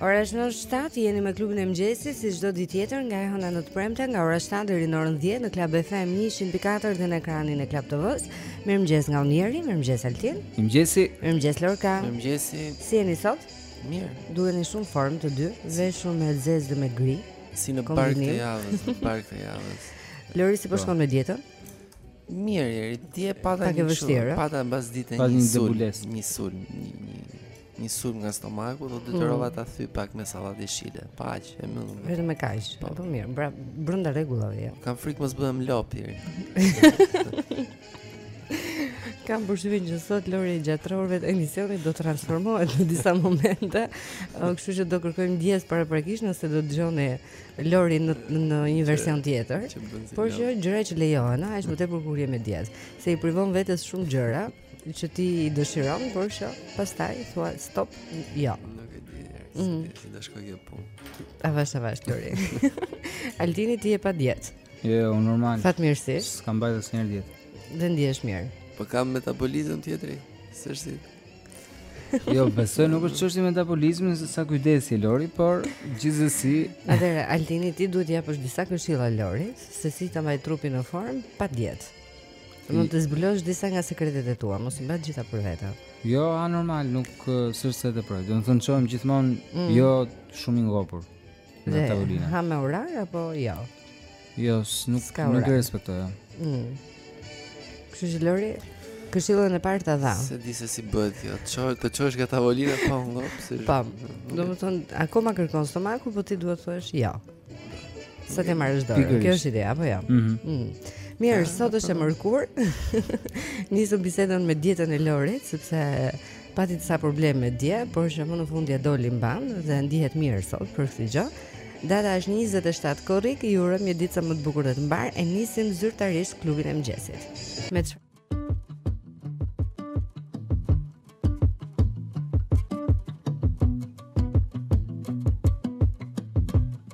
Ora është 7, jeni me klubin e mëngjesit, si çdo ditë tjetër nga e hëna në të premte, nga ora 7 deri në orën 10 në Club FM 100.4 dhe në ekranin e Klan TV-së. Mirëmëngjes nga unë Jeri, mirëmëngjes Altin. Mirëmëngjesi. Mirëmëngjes Lorka. Mirëmëngjesi. Si jeni sot? Mirë. Dukeni shumë në formë të dy, dhe shumë me të zezë dhe me gri. Si në prag të javës, në prag të javës. Lori si po shkon me dietën? Mirë, jeri, ti e pata një vështirë, eh? pata mbasditen një sulm, një sulm, një një një sulm nga stomaku dhe u detyrova mm. ta thyej pak me sallatë jeshile, po aq domethënë. Vetëm me kaq. Po, po mirë, bre, brenda rregullave. Jo. Kam frikë mos bëhem lopë. Kam përshtypjen që sot Lori gjatë orëve të emisionit do transformohet në disa momente, kështu që do kërkojmë ndjesë paraprakisht nëse do dëgjoni Lori në në një version tjetër, por që gjëra që lejohen, aq më tepër kur je me dietë, se i privon vetes shumë gjëra që ti i dëshiron, por që pastaj thua stop, jo. Nuk e di. Mm. Si do shkojë kjo punë? Avash avash Lori. Altini ti je pa dietë. Jo, jo, unë normal. Fatmirësisht. S'kam mbajt asnjëherë dietë. Dhe ndihesh mirë. Po kam metabolizëm tjetër. S'është si. Jo, besoj nuk është çështje metabolizmi se sa kujdesi Lori, por gjithsesi. Atëherë Altini ti duhet t'i japësh disa këshilla Lorit se si ta mbajë trupin në formë pa dietë. Po mund të zbulosh disa nga sekretet e tua, mos i mbaj gjitha për vete. Jo, a normal, nuk s'është se të privoj. Domethënë çohem gjithmonë mm. jo shumë i ngopur. Në tavolinë. Ha me orar apo jo? Jo, nuk nuk e respektoj. Mm. Kështu që Lori këshillën e parë ta dha. S'e di se si bëhet kjo. Çoj, të çohesh nga tavolina pa u ngop, si. Po. Domethënë akoma kërkon stomaku, po ti duhet të thuash jo. Sa t'i marrësh dorën. Kjo është ideja apo jo? Mhm. Mm. Mirë, sot është e mërkurë. Nisëm bisedën me dietën e Lorit sepse Pati disa probleme dje, por që më në fund ia doli mbanë dhe ndihet mirë sot për këtë gjë. Data është 27 korrik, ju urojmë një ditë sa më të bukur dhe të mbarë e nisim zyrtarisht klubin e mëngjesit. Me çfarë?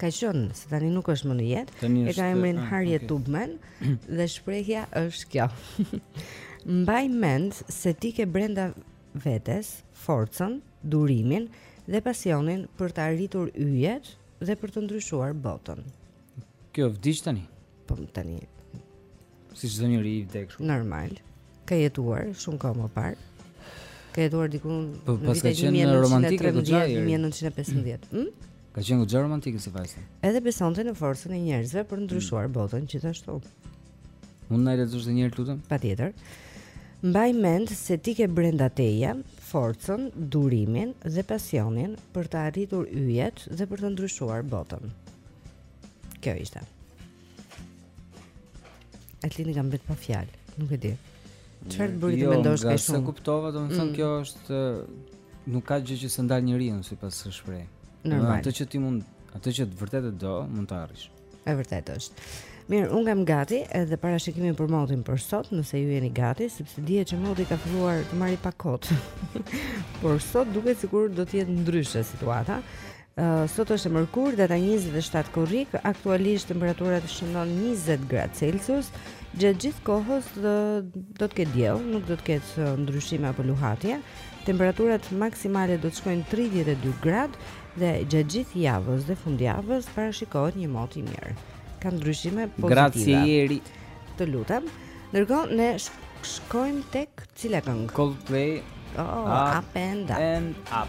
ka qenë, se tani nuk është më në jetë. E ka emrin ah, Harriet okay. Tubman dhe shprehja është kjo. Mbaj mend se ti ke brenda vetes forcën, durimin dhe pasionin për të arritur yjet dhe për të ndryshuar botën. Kjo vdiq tani. Po tani. Si çdo njeri i vdekshëm. Normal. Ka jetuar shumë kohë më parë. Ka jetuar diku po, në vitin 1913-1915. Hm? Ka qenë shumë romantike si vajzë. Edhe besonte në forcën e njerëzve për të ndryshuar mm. botën gjithashtu. Mund na lexosh edhe një herë lutem? Patjetër. Mbaj mend se ti ke brenda teje forcën, durimin dhe pasionin për të arritur yjet dhe për të ndryshuar botën. Kjo ishte. Altin e kam bërë pa fjalë, nuk e di. Çfarë të bëri ty të mendosh kështu? Jo, s'e kuptova, domethënë mm. kjo është nuk ka gjë që e ndal njeriun sipas kësaj shprehjes. Normal. Atë që ti mund, atë që të vërtetë do, mund të arrish. E vërtetë është. Mirë, unë kam gati edhe parashikimin për motin për sot, nëse ju jeni gati, sepse dje që moti ka filluar ta marri pa kot. por sot duket sikur do të jetë ndryshe situata. Sot është e mërkurë, data 27 korrik, aktualisht temperatura shënon 20 gradë Celsius. Gjatë gjithë kohës do të ketë diell, nuk do të ketë ndryshime apo luhatje. Temperaturat maksimale do të shkojnë 32 gradë dhe gjatë gjithë javës dhe fundjavës parashikohet një mot i mirë. Ka ndryshime pozitive. Grazie Eri. Të lutem. Ndërkohë ne shkojmë tek cila këngë? Coldplay. Oh, up and up. And up.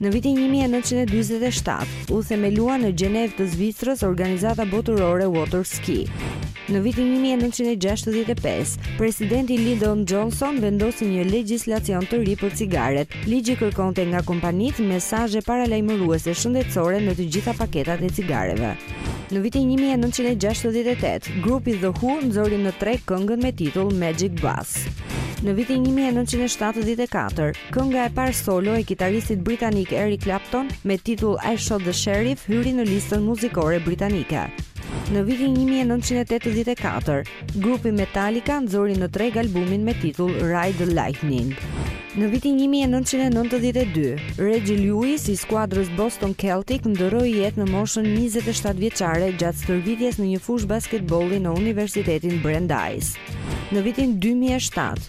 Në vitin një mijë e nëntëqind e dyzet e shtatë, u themelua në Gjenevë të Zvicrës Organizata Botërore Water Ski. Në vitin 1965, presidenti Lyndon Johnson vendosi një legjislacion të ri për cigaret. Ligji kërkonte nga kompanitë mesazhe paralajmëruese shëndetësore në të gjitha paketat e cigareve. Në vitin 1968, grupi The Who nxori në treg këngën me titull Magic Bus. Në vitin 1974, Kënga e parë solo e kitaristit britanik Eric Clapton me titull I Shot the Sheriff hyri në listën muzikore britanike. Në vitin 1984, grupi Metallica nxori në treg albumin me titull Ride the Lightning. Në vitin 1992, Reggie Lewis i skuadrës Boston Celtic ndërroi jetë në moshën 27 vjeçare gjatë stërvitjes në një fushë basketbolli në Universitetin Brandeis. Në vitin 2007,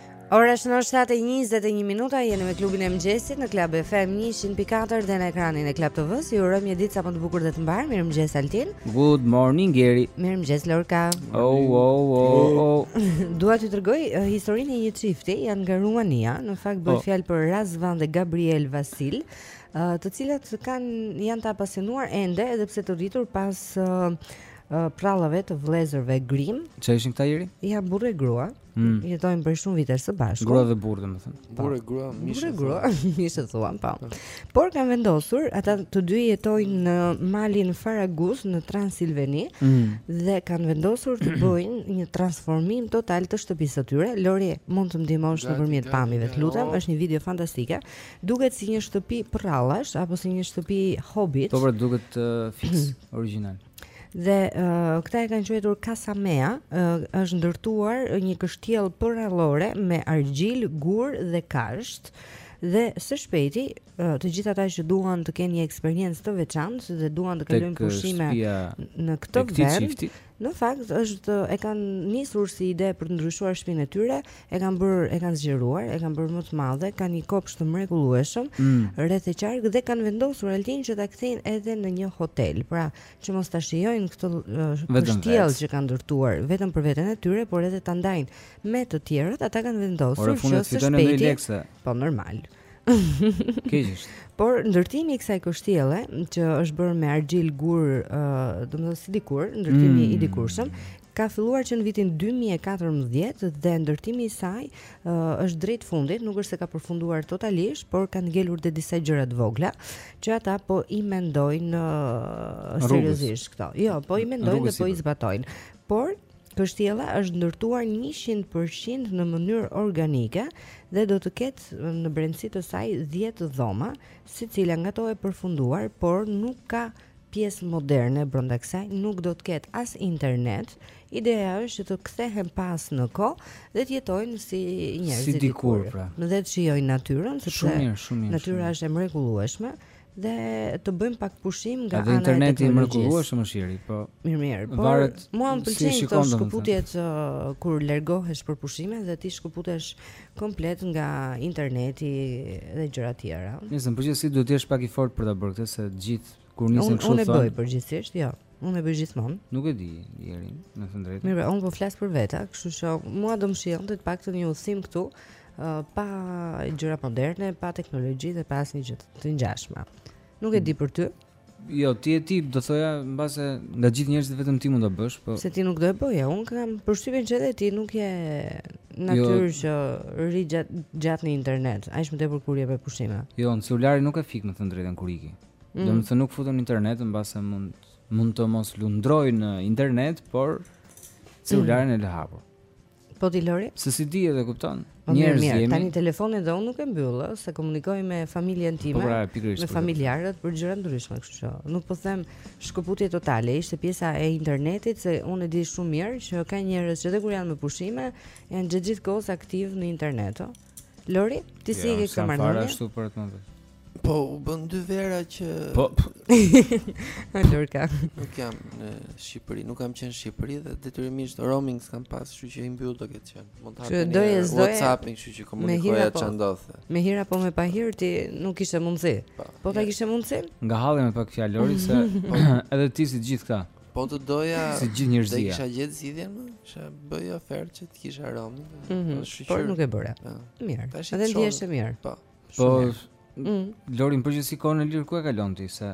Ora është 7:21 minuta, jeni me klubin e mëngjesit në Club FM 100.4 dhe në ekranin e Club TV-s. Ju urojmë një ditë sa më të bukur dhe të mbarë. Mirëmëngjes Altin. Good morning Eri. Mirëmëngjes Lorca. Oh oh oh oh. Dua t'ju tregoj uh, historinë e një çifti, janë nga Rumania, në fakt bëhet oh. fjalë për Razvan dhe Gabriel Vasil, uh, të cilët kanë janë të apasionuar ende edhe pse të rritur pas uh, prallave të vëllezërve Grimm. Ç'ishin këta Eri? Ja burrë e grua. Mm. Jetojnë për shumë vite së bashku. Grua dhe burrë, domethënë. Po. Burrë e grua, mish e grua, mish e thua, po. po. Por kanë vendosur ata të dy të jetojnë në malin Faragus në Transilvani mm. dhe kanë vendosur të bëjnë një transformim total të shtëpisë së tyre. Lori, mund të më ndihmosh nëpërmjet pamjeve, të lutem, është një video fantastike. Duket si një shtëpi përrallash apo si një shtëpi hobbit. Po, pra, duket uh, fiks origjinal. Dhe uh, këta e kanë quajtur Casa Mea, uh, është ndërtuar një kështjellë përrallore me argjilë, gurë dhe kashtë. Dhe së shpejti, uh, të gjithë ata që duan të kenë një eksperiencë të veçantë dhe duan të kalojnë pushime në këtë vend, në fakt është e kanë nisur si ide për të ndryshuar shtëpinë e tyre e kanë bërë, e kanë zgjeruar, e kanë bërë më të madhe, kanë një kopsht të mrekullueshëm mm. rreth e qark dhe kanë vendosur Altin që ta kthejnë edhe në një hotel. Pra, që mos ta shijojnë këtë uh, kështjellë që kanë ndërtuar vetëm për veten e tyre, por edhe ta ndajnë me të tjerët, ata kanë vendosur që së shpejti. Po normal. Keqisht. Por ndërtimi i kësaj kështjelle që është bërë me argjilë gurë, uh, domethënë si dikur, ndërtimi mm. i dikurshëm, ka filluar që në vitin dy mijë e katërmbëdhjetë dhe ndërtimi i saj është drejt fundit, nuk është se ka përfunduar totalisht, por kanë ngelur dhe disa gjëra të vogla që ata po i mendojnë seriozisht këto. Jo, po i mendojnë dhe po i zbatojnë. Por Kështjella është ndërtuar 100% në mënyrë organike dhe do të ketë në brendësi të saj 10 dhoma, secila nga to e përfunduar, por nuk ka pjesë moderne brenda kësaj nuk do të ketë as internet. Ideja është që të kthehen pas në kohë dhe të jetojnë si njerëzit dikur, pra. Në dhe të shijojnë natyrën, sepse shumë mirë, shumë mirë. Natyra është e mrekullueshme dhe të bëjmë pak pushim nga ana e teknologjisë. Interneti i mrekullueshëm është, Iri, po. Mirë, mirë. Po varet. Mua më pëlqen se këto shkëputjet uh, kur largohesh për pushime dhe ti shkëputesh komplet nga interneti dhe gjëra të tjera. Nëse më pëlqen se duhet të jesh pak i fortë për ta bërë këtë se gjithë kur nisen kështu thonë. Unë e bëj përgjithsisht, jo. Unë e bëj gjithmonë. Nuk e di, Iri, me të drejtë. Mirë, unë po flas për vete, kështu që mua do më shijonte të paktën një udhëtim këtu, uh, pa gjëra moderne, pa teknologji dhe pa asnjë gjë të ngjashme. Nuk e di për ty. Jo, ti e ti do thoja mbase nga gjithë njerëzit vetëm ti mund ta bësh, po. Se ti nuk do e bëje, unë kam përshtypjen që edhe ti nuk je natyrë jo, që rri gjatë gjatë në internet, aq më tepër kur je me pushime. Jo, unë celularin nuk e fik me thënë të drejtën kur iki. Mm. Domethënë nuk futem në internet mbase mund mund të mos lundroj në internet, por celularin mm. e lë hapur. Po ti Lori? Se s'i dihet, kupton. Po Njerëz jemi. Tani telefonin dhe unë nuk e mbyll, se komunikoj me familjen time, po pra, me familjarët për gjëra të ndryshme, kështu që nuk po them Shkëputje totale, ishte pjesa e internetit se unë e di shumë mirë që ka njerëz që edhe kur janë me pushime, janë gjithë kohës aktiv në internet. O? Lori, ti si e ke këtë marrëdhënie? Jo, ashtu për të mendoj. Po, u bën dy vera që Po. Lorka. Nuk jam në Shqipëri, nuk kam qenë në Shqipëri dhe detyrimisht roaming s'kam pas, kështu që i mbyll do ketë qenë. Mund të hapja një WhatsApp, kështu që komunikoja çfarë po. ndodh. Me hir apo me pa hir ti nuk kishe mundësi. Po, po ta kishe mundësi? Nga halli me pak fjalë Lori se po. edhe ti si të gjithë këta. Po të doja si gjithë njerëzia. Dhe kisha gjetë zgjidhjen, kisha bërë ofertë që të kisha roaming. Mhm. Po, por nuk e bëra. Po. Mirë. Edhe ndihesh mirë. Po. Po. Mm. Lori në përgjithësi kohën e lirë ku e kalon ti se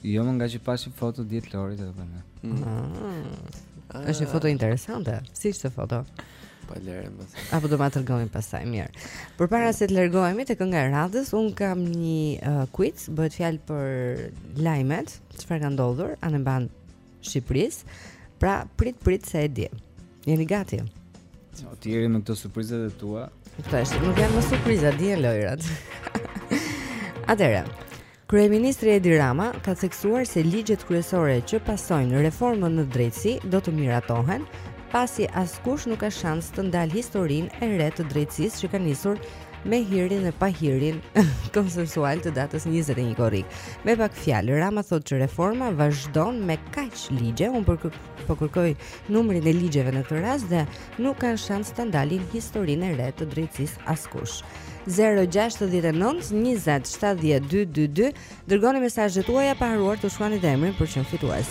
Jo, më ngaqë pashë foto dje te Lori edhe për në ah. është një foto interesante, si qe te foto? Pa lëre më te Apo do ma tregojmë pastaj, mirë Përpara se të largohemi te kënga e radhës Unë kam një uh, quiz Bëhet fjalë për lajmet Çfarë ka ndodhur Anembanë Shqipërisë Pra prit prit se e di Jeni gati O ti Jeri me këto surprizat e tua Këto është Nuk janë më surpriza dhe lojërat Atëherë Kryeministri Edi Rama ka theksuar se ligjet kryesore që pasojnë reformën në drejtësi do të miratohen, pasi askush nuk ka shans të ndalë historinë e re të drejtësisë që ka nisur me hirin e pahirin konsensual të datës 21 korrik. Me pak fjalë, Rama thotë që reforma vazhdon me kaq ligje, unë për po kërkoj numrin e ligjeve në këtë rast dhe nuk kanë shans ta ndalin historinë e re të drejtësisë askush. 0-69-20-72-22 Dërgoni mesazhet tuaja pa harruar të shkruani dhe emrin për të qenë fitues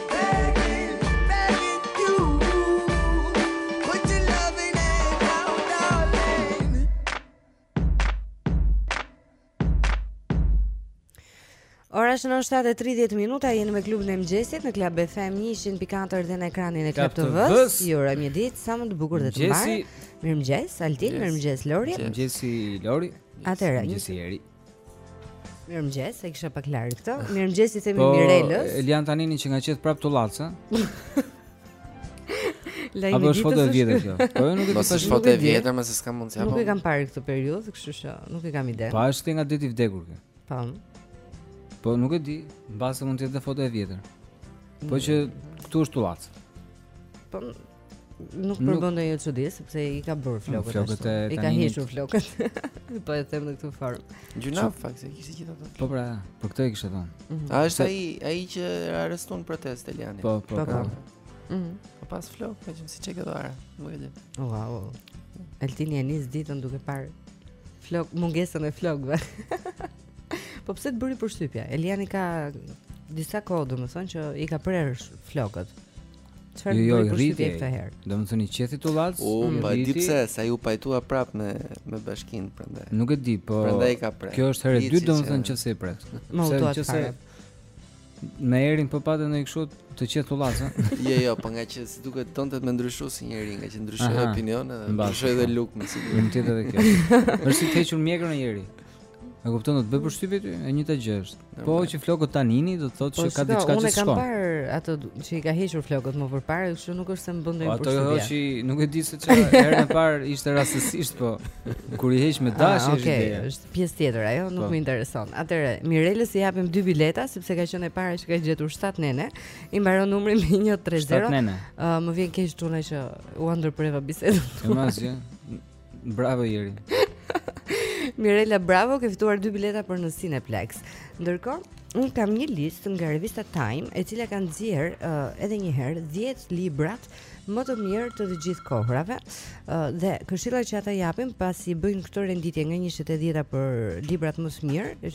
Ora është 7:30 minuta, jeni me klubin e mëngjesit në Club FM 100.4 dhe në ekranin e Club TV. Ju uroj një ditë sa më të bukur dhe të mbarë. Mirëmëngjes, Altin, mirëmëngjes Lori. Mirëmëngjes Lori. Atëherë, mirëmëngjes Jeri. Mirëmëngjes, e kisha pak larg këtë. Ah. Mirëmëngjes i themi po, Mirelës. Po Elian Tanini qenka qethë prap tullac, ë? Lajmi i ditës. Apo vjetër kjo. Po jo, nuk e di po është foto e vjetër, më se s'kam mundsi apo. Nuk e kam parë këtë periudhë, kështu që nuk e kam ide. Pa po, është nga Deti i Vdekur kjo. Po. Po nuk e di, mbase mund të jetë foto e vjetër. Po që këtu është tullac. Po Nuk përbën ndonjë çudi sepse i ka bërë flokët. Flokët e i ka hequr flokët. Po e them në këtë formë. Gjynah në fakt se kishte gjithë ato. Po pra, për këtë e kishte thënë. Mhm. A është ai ai që arrestuan në protestë Eliani? Po, po. Po. Po, po. Mhm. po pa flokë, po që s'i zë ka dora. Nuk e di. Wow. Altini e nis ditën duke parë flok, mungesën e flokëve. po pse të bëri përshtypja? Eliani ka disa kohë, domethënë që i ka prerë flokët. Çfarë ju bëri përshtypje këtë herë? Domethënë i qethi tullac. U po e di pse, se u pajtua prapë me me bashkinë prandaj. Nuk e di, po. Prandaj i ka prerë. Kjo është herë e dytë domethënë që i pret. Më u tuat fare. Me erin po pate ndonjë kështu të qeth tullac, ha? Jo, jo, po nga që siç duket donte të ndryshojë si njeri, nga që ndryshoi opinion edhe ndryshoi dhe luk me siguri. Mund të jetë edhe kjo. Është si t'i heqë mjekrën një njeri. E kupton, do të bëjë përshtypje ty, e njëjta gjë është. Po që flokët tanini do të thotë po, që ka diçka që s'shkon. Unë kam parë ato që i ka hequr flokët më përpara, kështu nuk është se më bën ndonjë përshtypje. Po ato hoçi, nuk e di se çfarë, herën e parë ishte rastësisht, po kur i heq me ah, dashje është. Okej, është pjesë tjetër ajo, nuk po. më intereson. Atëre, Mirelës i japim dy bileta sepse ka qenë e para që ka gjetur 7 nene. I mbaron numrin me 130. 7 nene. Ë, më vjen keq çuna që ju ndërpreva bisedën. Kemasje. Bravo Ieri. Mirela, bravo, ke fituar dy bileta për në Cineplex. Ndërkohë, unë kam një listë nga revista Time, e cila ka nxjerr uh, edhe një herë 10 librat më të mirë të të gjithë kohërave. Uh, dhe këshilla që ata japin pasi bëjnë këtë renditje nga 1 te 10-a për librat më të mirë,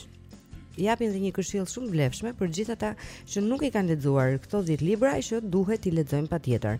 japin dhe një këshillë shumë të vlefshme për gjithë ata që nuk i kanë lexuar këto 10 libra që duhet t'i lexojnë patjetër.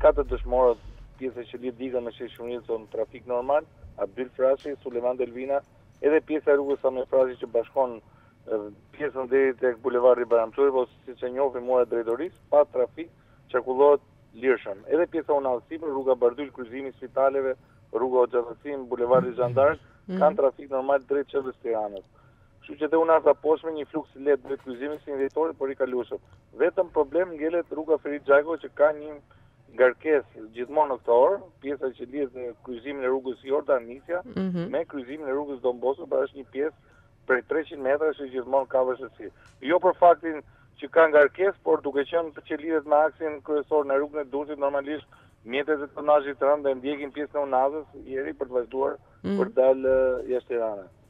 Katër dëshmorët, pjesa që lidh digën me sheshin Uillson, trafik normal, Abdyl Frashëri, Sulejman Delvina, edhe pjesa e rrugës Sami Frashëri që bashkon pjesën deri tek bulevardi Bajram Curri, apo siç e njohim ura e drejtorisë, pa trafik, qarkullohet lirshëm. Edhe pjesa e unazës sipër, rruga Bardhyl, kryqëzimi i spitaleve, rruga Hoxha Tahsim, bulevardi Zhan d'Ark, kanë trafik normal drejt qendrës së Tiranës. Kështu që dhe unaza e poshtme një fluks i lehtë drejt kryqëzimit të 21 Dhjetorit por i kalueshëm. Vetëm problem ngelet rruga Ferit Xhajko që ka një ngarkesë gjithmonë në këtë orë, pjesa që lidh kryqëzimin e rrugës Jordan Misja mm -hmm. me kryqëzimin e rrugës Don Bosco, pra është një pjesë prej 300 metrash që gjithmonë ka vështirësi. Jo për faktin që ka ngarkesë, por duke qenë që lidhet me aksin kryesor në rrugën e Durrësit normalisht mjetet e tonazhit të rëndë ndjekin pjesën e Unazës, Ieri për të vazhduar mm. për të dalë jashtë Tiranës.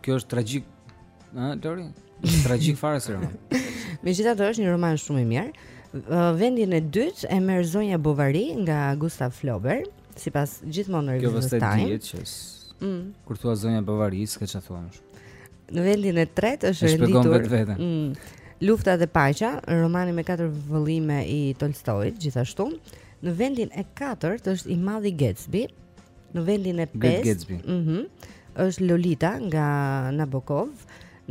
Kjo është tragjik, ha, Lori? Tragjik fare si roman. Megjithatë është një roman shumë i mirë. Vendin e dytë e merr Zonja Bovary nga Gustav Flaubert, sipas gjithmonë revistës Time. Kjo vështirë dihet që mm. kur thua Zonja Bovary, s'ka çfarë thua më. Në vendin e tretë është renditur. Mm. Lufta dhe paqja, romani me katër vëllime i Tolstoit, gjithashtu. Në vendin e katërt është i Madhi Gatsby, Në vendin e 5. Great Gatsby. Ëh. Mm -hmm, është Lolita nga Nabokov.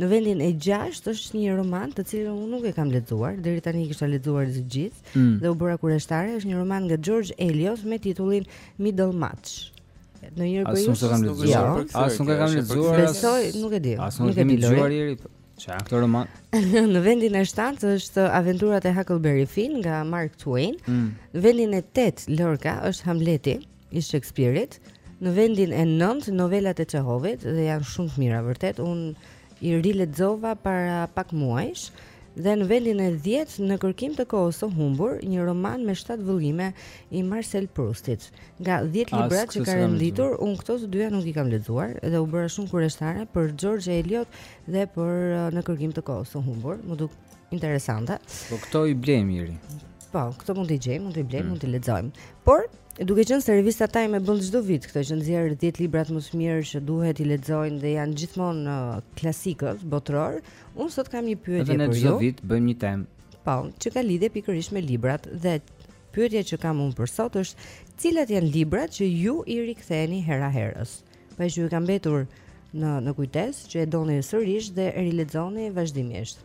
Në vendin e 6 është një roman të cilin unë nuk e kam lexuar, deri tani i kisha lexuar të gjithë mm. dhe u bëra kurioztare, është një roman nga George Eliot me titullin Middlemarch. Në një periudhë jo. nuk e kam lexuar. As nuk e kam lexuar. Besoj, nuk e di. As nuk e kam lexuar njeri. Çka është këtë roman? në vendin e 7 është Aventurat e Huckleberry Finn nga Mark Twain. Mm. Në vendin e 8 Lorca është Hamleti. i Shakespeare-it në vendin e 9 novelat e Çehovit dhe janë shumë të mira vërtet. Unë i rilexova para pak muajsh dhe në vendin e 10 në kërkim të kohës së humbur, një roman me 7 vëllime i Marcel Proustit. Nga 10 libra që ka renditur, unë këto të dyja nuk i kam lexuar dhe u bëra shumë kurioztare për George Eliot dhe për uh, në kërkim të kohës së humbur. Më duk interesante. Po këto i blejmë iri. Po, këto mund t'i gjejmë, mund t'i blejmë, mm. mund t'i lexojmë. Por Duke qenë se revista Time e bën çdo vit këtë që nxjerr 10 librat më të mirë që duhet t'i lexojnë dhe janë gjithmonë uh, klasikët botëror, unë sot kam një pyetje për ju. Edhe çdo vit bëjmë një temë. Po, që ka lidhje pikërisht me librat dhe pyetja që kam unë për sot është cilat janë librat që ju i riktheheni hera herës. Pa që ju ka mbetur në në kujtesë që e doni sërish dhe e rilexoni vazhdimisht.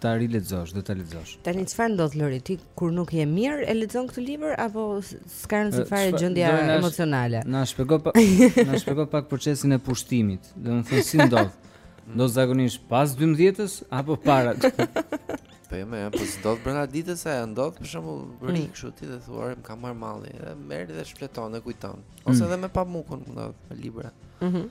ta rilexosh, do ta lexosh. Tani çfarë ndodh Lori ti kur nuk je mirë e lexon këtë libër apo s'ka rëndësi fare gjendja emocionale? Na shpjego pak, na shpjego pak procesin e pushtimit. Domethënë si ndodh? Do zakonisht pas 12-s apo para? Po jo, apo po s'ndodh brenda ditës sa e ndodh, për shembull, rri mm. kështu ti dhe thua, më ka marr malli, edhe merr dhe shfleton dhe kujton. Ose mm. edhe me pamukun ndodh me libra. Mhm.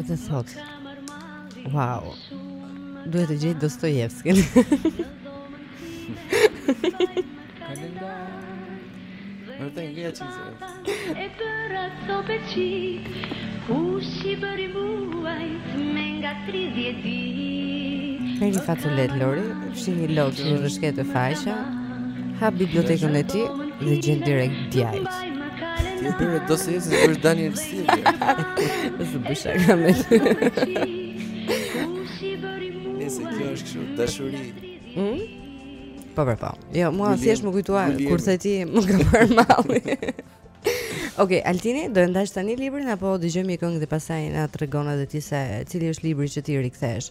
Dhe thotë Wow Duhet të gjej Dostojevskin Nërte në gja që zërë E për atë të peqit Ku shi për i muajt Me nga tri djeti Me një facoletë, Lori fshin një lot që i rrëshqet te faqja Hap bibliotekën e tij Dhe gjen direkt Djajtë Ti e bërë do se jesë është Daniel Silva. Është bësha kamë. Nëse kjo është kështu, dashuri. Hm? Po po po. Jo, mua thjesht m'u kujtua kur the ti më ka marrë malli. Ok, Altini, do e ndash tani librin apo dëgjojmë një këngë dhe pastaj na tregon edhe ti se cili është libri që ti rikthesh?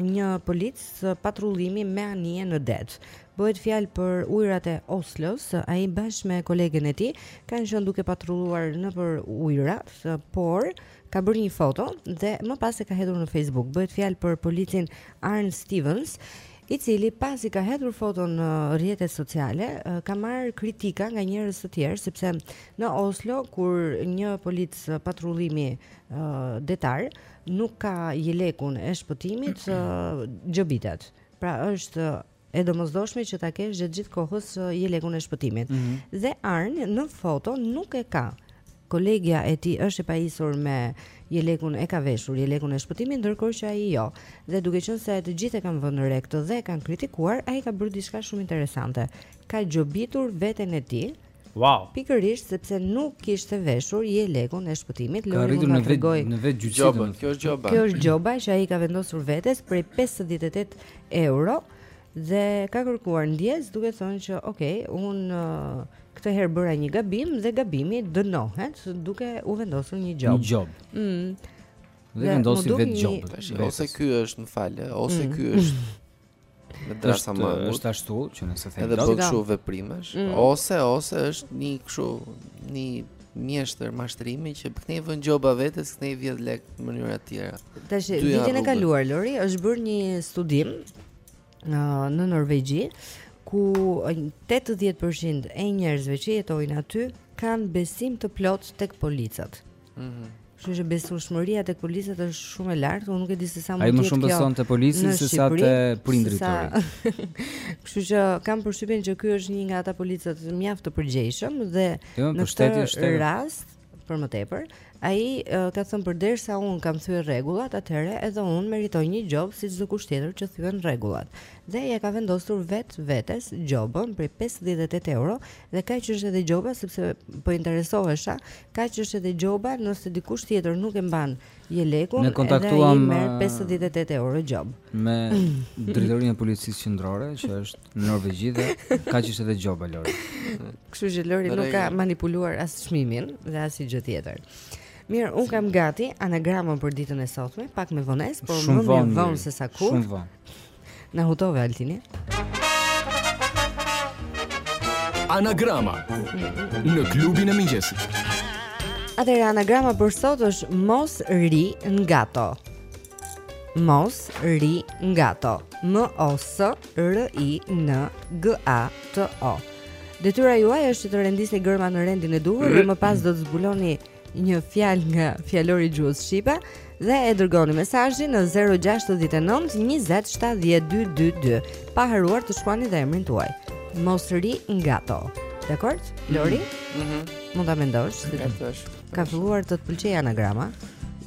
Një polic patrullimi me anije në det. Bëhet fjalë për ujërat e Oslos, ai bashkë me kolegen e tij kanë qenë duke patrulluar nëpër ujëra, por ka bërë një foto dhe më pas e ka hedhur në Facebook. Bëhet fjalë për policin Arn Stevens, i cili pasi ka hedhur foton në rrjetet sociale, ka marrë kritika nga njerëz të tjerë sepse në Oslo kur një polic patrullimi detar nuk ka jelekun e shpëtimit gjobitet. Pra është e domosdoshme që ta kesh gjatë gjithë kohës jelekun e shpëtimit. Mm -hmm. Dhe Arn në foto nuk e ka. Kolegja e tij është e pajisur me jelekun e ka veshur jelekun e shpëtimit ndërkohë që ai jo. Dhe duke qenë se të gjithë e kanë vënë re këtë dhe e kanë kritikuar, ai ka bërë diçka shumë interesante. Ka gjobitur veten e tij. Mm Wow. Pikërisht sepse nuk kishte veshur jelekun e shpëtimit, Lori mund ta tregojë. Në vetëgjyqësi. Kjo është gjoba. Kjo është gjoba që ai i ka vendosur vetes prej 58 euro dhe ka kërkuar ndjesë duke thënë që ok, unë uh, këtë herë bëra një gabim dhe gabimi dënohet duke u vendosur një gjobë. Një gjobë. Mm. Dhe vendosi vetë gjobën tash. Ose ky është, më fal, ose mm. ky është Me drasa më është, është ashtu që nëse themi edhe bën kështu veprimesh, mm. ose ose është një kshu një mjeshtër mashtrimi që këtej i vën gjoba vetes, këtej vjedh lekë në mënyra të tjera. Tash vitin e kaluar Lori është bërë një studim në në Norvegji ku 80% e njerëzve që jetojnë aty kanë besim të plotë tek policët. Mhm. Kështu që besueshmëria tek policët është shumë e lartë, unë nuk e di se sa mund të jetë kjo. Ai më shumë beson te policët se sa te prindrit e tij. Kështu që kam përshtypjen që ky është një nga ata policët mjaft të përgjegjshëm dhe në, në këtë rast për më tepër, ai uh, ka thënë përderisa unë kam thyer rregullat, atëherë edhe unë meritoj një gjobë si çdokush tjetër që thyen rregullat. Dhe ia ka vendosur vetë vetes gjobën prej 58 euro dhe kaq është edhe gjoba sepse po interesohesha Kaq është edhe gjoba, nëse dikush tjetër nuk e mban jelekun, edhe ai merr 58 uh, euro gjobë. Me drejtorinë e policisë qendrore që është në Norvegji dhe kaq është edhe gjoba Lori. Kështu që Lori nuk ka manipuluar as çmimin dhe as gjë tjetër. Mirë, unë kam gati anagramën për ditën e sotme, pak me vonesë, por më mirë vonë se sa kurrë. Shumë vonë. Na hutove Altini. Anagrama në klubin e mëngjesit. Atëherë anagrama për sot është mos ri nga to. Mos ri nga to. M O S R I N G A T O. Detyra juaj është që të rendisni gërmat në rendin e duhur dhe më pas do të zbuloni një fjalë nga fjalori i gjuhës shqipe dhe e dërgoni mesazhin në 069 20 70 222 pa harruar të shkruani dhe emrin tuaj. Mos ri nga to. Dakord? Lori? Mhm. Mm Mund ta mendosh si të duash. Ka filluar të të pëlqejë anagrama.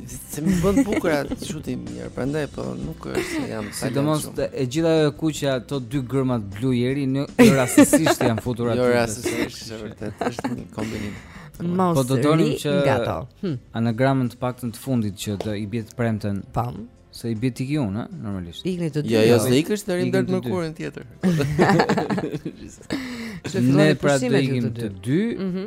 Se më bën bukur atë çudinë mirë, prandaj po nuk është se jam sa. Sidomos e gjitha ajo e kuqe, ato dy gërmat blu Jeri jo rastësisht janë futur aty. Jo rastësisht, është vërtet, është një kombinim. Mos po do donim që nga to. Hm. Anagramën të paktën të fundit që do i bie të premten. Pam. Se i bie tiki unë, normalisht. Ikni të dy. Jo, jo, se i kishte të rrimë deri të mërkurën tjetër. Ne pra të ikim të dy. Mhm.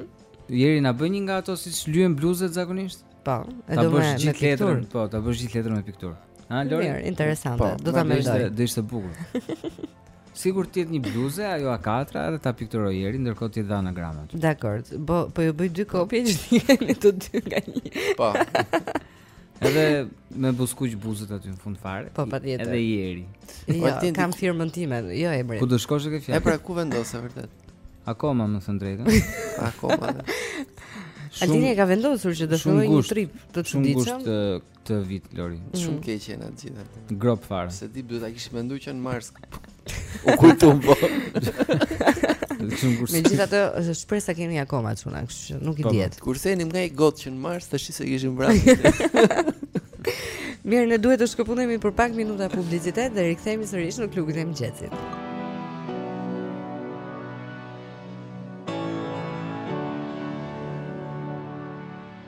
Jeri na bën një nga ato siç lyen bluzet zakonisht? Po, e do me me pikturë. Po, ta bësh gjithë letrën me pikturë. Ha, Lori. Mirë, interesante. Po, do ta mendoj. Do ishte bukur. Sikur të jetë një bluze, ajo A katra edhe ta pikturojë Jeri, ndërkohë ti dha anagramat. Dakord. Po po ju bëj dy kopje që t'i keni të dy nga një. Po. Edhe me buzëkuq buzët aty në fund fare. Po patjetër. Edhe Jeri. Jo, kam firmën time, jo emrin. Ku do shkosh e ke fjalën? E pra ku vendose vërtet? Akoma me thënë të drejtën. Akoma. Altini e ka vendosur që të fillojë një trip të çuditshëm. Shumë gusht këtë vit Lori. Mm. Shumë keq janë atë gjithë atë. Gropë fare. Se ti duhet ta kish menduar që në mars. U kujtum po. Megjithatë shpresa kemi akoma çuna, kështu që nuk i, po, po. dihet. Kur thenim nga i gotë që në mars tash se kishim vrarë mendjen. Mirë, ne duhet të shkëputemi për pak minuta publicitet dhe rikthehemi sërish në klubin e mëngjesit.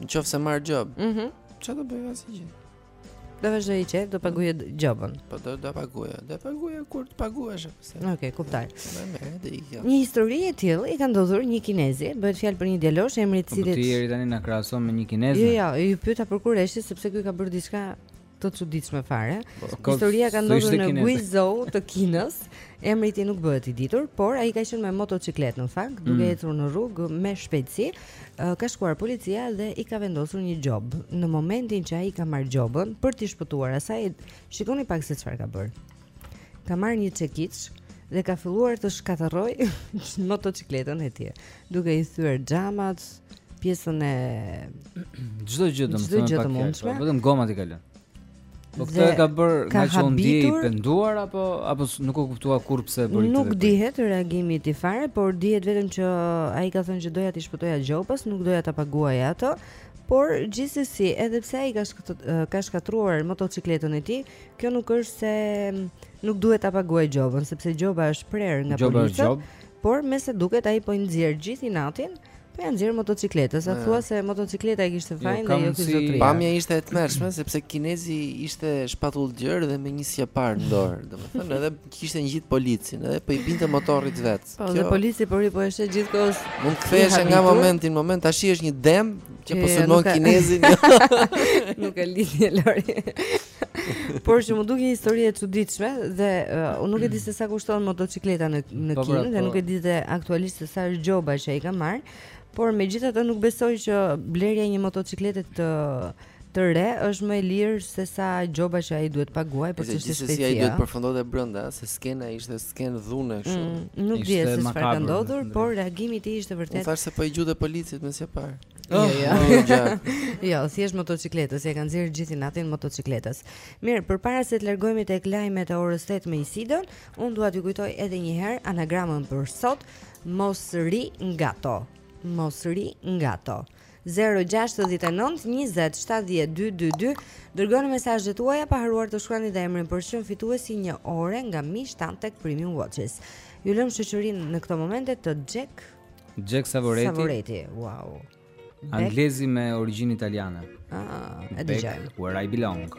Në qofë se marr gjobë mm -hmm. Ça do bëj asgjë Do vazhdoj qejf, do paguje gjobën Po do, do paguje, do paguje kur të paguash pse Oke, okay, kuptaj Një histori e tillë i ka ndodhur një kinezi Bëhet fjalë për një djalosh emri i po, po, cilit Po ti Jeri tani na krahason me një kinez Jo, jo, ju pyta për kureshtje sepse ky ka bërë diçka të çuditshme fare. Po, Historia ka ndodhur në Guizhou të Kinës. Emri i tij nuk bëhet i ditur, por ai ka qenë me motocikletë në fakt, duke mm. ecur në rrugë me shpejtësi. Ka shkuar policia dhe i ka vendosur një gjobë. Në momentin që ai ka marrë gjobën për t'i shpëtuar asaj, shikoni pak se çfarë ka bërë. ka marrë një çekiç dhe ka filluar të shkatërrojë motoçikletën e tij, duke i thyer xhamat, pjesën e çdo gjëje domethënë pak a shumë, vetëm gomat i ka lënë. Po këtë e ka bërë ngaqë unë s'di i penduar apo apo nuk e kuptua kur pse e bëri këtë. Nuk dihet reagimi i tij fare, por dihet vetëm që ai ka thënë që doja të shpëtoja gjobës, nuk doja ta paguaj atë. Por gjithsesi, edhe pse ai ka ka shkatërruar motoçikletën e tij, Kjo nuk është se nuk duhet ta paguajë gjobën, sepse gjoba është prerë nga policët. Gjobë. Por me sa duket ai po ia nxjerr gjithë inatin, po ia nxjerr motoçikletës. A thua se motoçikleta e kishte jo, fajin dhe jo ky zotëri. Pamja ishte e tmerrshme sepse kinezi ishte shpatullgjerë dhe me një sqepar në dorë, domethënë edhe kishte ngjitur policin, edhe po i binte motorit vetë. Po dhe polici po rri po e sheh gjithë kohës. Mund të kthehesh nga momenti në moment, thashë është një dem që po sulmon kinezin. Nuk ka lidhje Lori. Por që m'u duk një histori e çuditshme dhe uh, unë nuk e di se sa kushton motoçikleta në në po, Kinë po. dhe nuk e di dhe aktualisht se sa është gjoba që ai ka marrë, por megjithatë nuk besoj që blerja e një motoçiklete të të re është më e lirë se sa gjoba që ai duhet të paguajë për çështje specia. Gjithsesi ai duhet të përfundonte brenda, se skena ishte skenë dhune kështu. Mm, nuk di se çfarë ka ndodhur, por reagimi i tij ishte vërtet. Thashë se po i gjuante policit më së parë. Jo, oh, jo. Oh, oh, jo, thjesht motoçikletës, ia ka nxjerrë gjithë inatin motoçikletës. Mirë, përpara se të largohemi tek lajmet e orës 8 me Isidon, unë dua t'ju kujtoj edhe një herë anagramën për sot, mos rri nga to. Mos rri nga to. Zero gjashtëdhjetë e nëntë njëzet shtatëdhjetë dy dy dy dërgoni mesazhet tuaja pa harruar të shkruani dhe emrin për të qenë fituesi i një ore nga Michel tek Premium Watches. Ju lëmë në shoqërinë në këto momente të Jack Jack Savoretti. Savoretti. Wow. Anglezi me origjinë italiane. Ah, e dëgjoj. Back where I belong.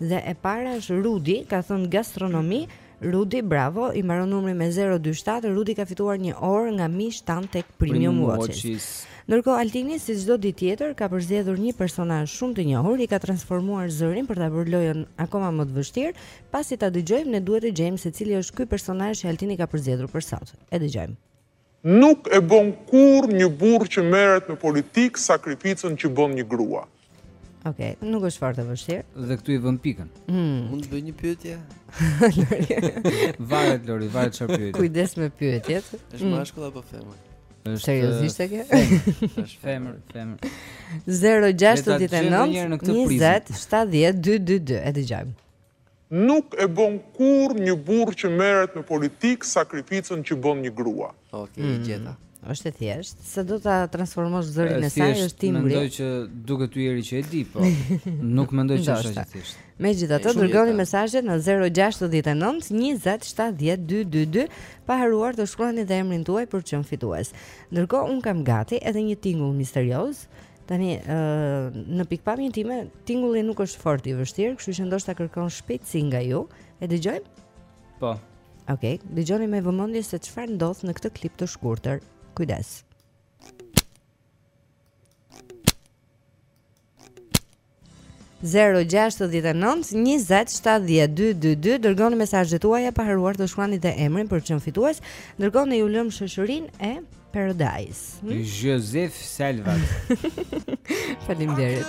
Dhe e para është Rudi, ka thënë gastronomi. Rudi, bravo. I mbaron numri me 027. Rudi ka fituar një orë nga Michel tek Premium Watches. Ndërkohë Altini, si çdo ditë tjetër, ka përzgjedhur një personazh shumë të njohur, i ka transformuar zërin për ta bërë lojën akoma më të vështirë. Pasi ta dëgjojmë, ne duhet të gjejmë se cili është ky personazh që Altini ka përzgjedhur për sot. E dëgjojmë. Nuk e bën kurrë një burrë që merret në politikë sakrificën që bën një grua. Okej, okay, nuk është fort e vështirë. Dhe këtu i vëmë pikën. Mm. Mund të bëj një pyetje? varet Lori, varet çfarë pyetje. Kujdes me pyetjet. Është mm. mashkull apo femër? Është seriozisht e ke? Është femër, femër. 069 20 70 222 e dëgjojmë. Nuk e bën kurrë një burrë që merret me politikë sakrificën që bën një grua. Ok, e gjeta. Është e thjeshtë. Se do ta transformosh zërin e saj është timbri. Mendoj që duket ty Eri që e di, po nuk mendoj që është e thjeshtë. Megjithatë, dërgoni mesazhet në 069 20 70 222 pa harruar të shkruani dhe emrin tuaj për të qenë fitues. Ndërkohë unë kam gati edhe një tingull misterioz Tani ë në pikëpamjen time tingulli nuk është fort i vështirë, kështu që ndoshta kërkon shpejtësi nga ju. E dëgjojmë? Po. Okej, okay, dëgjoni me vëmendje se çfarë ndodh në këtë klip të shkurtër. Kujdes. Zero gjashtë dhjetë e nëntë njëzet shtatë dhjetë dy dy dy dërgoni mesazhet tuaja pa harruar të shkruani dhe emrin për të qenë fitues. Ndërkohë ne ju lëmë në shoqërinë e Paradise. Hm? Joseph Salvat. Faleminderit.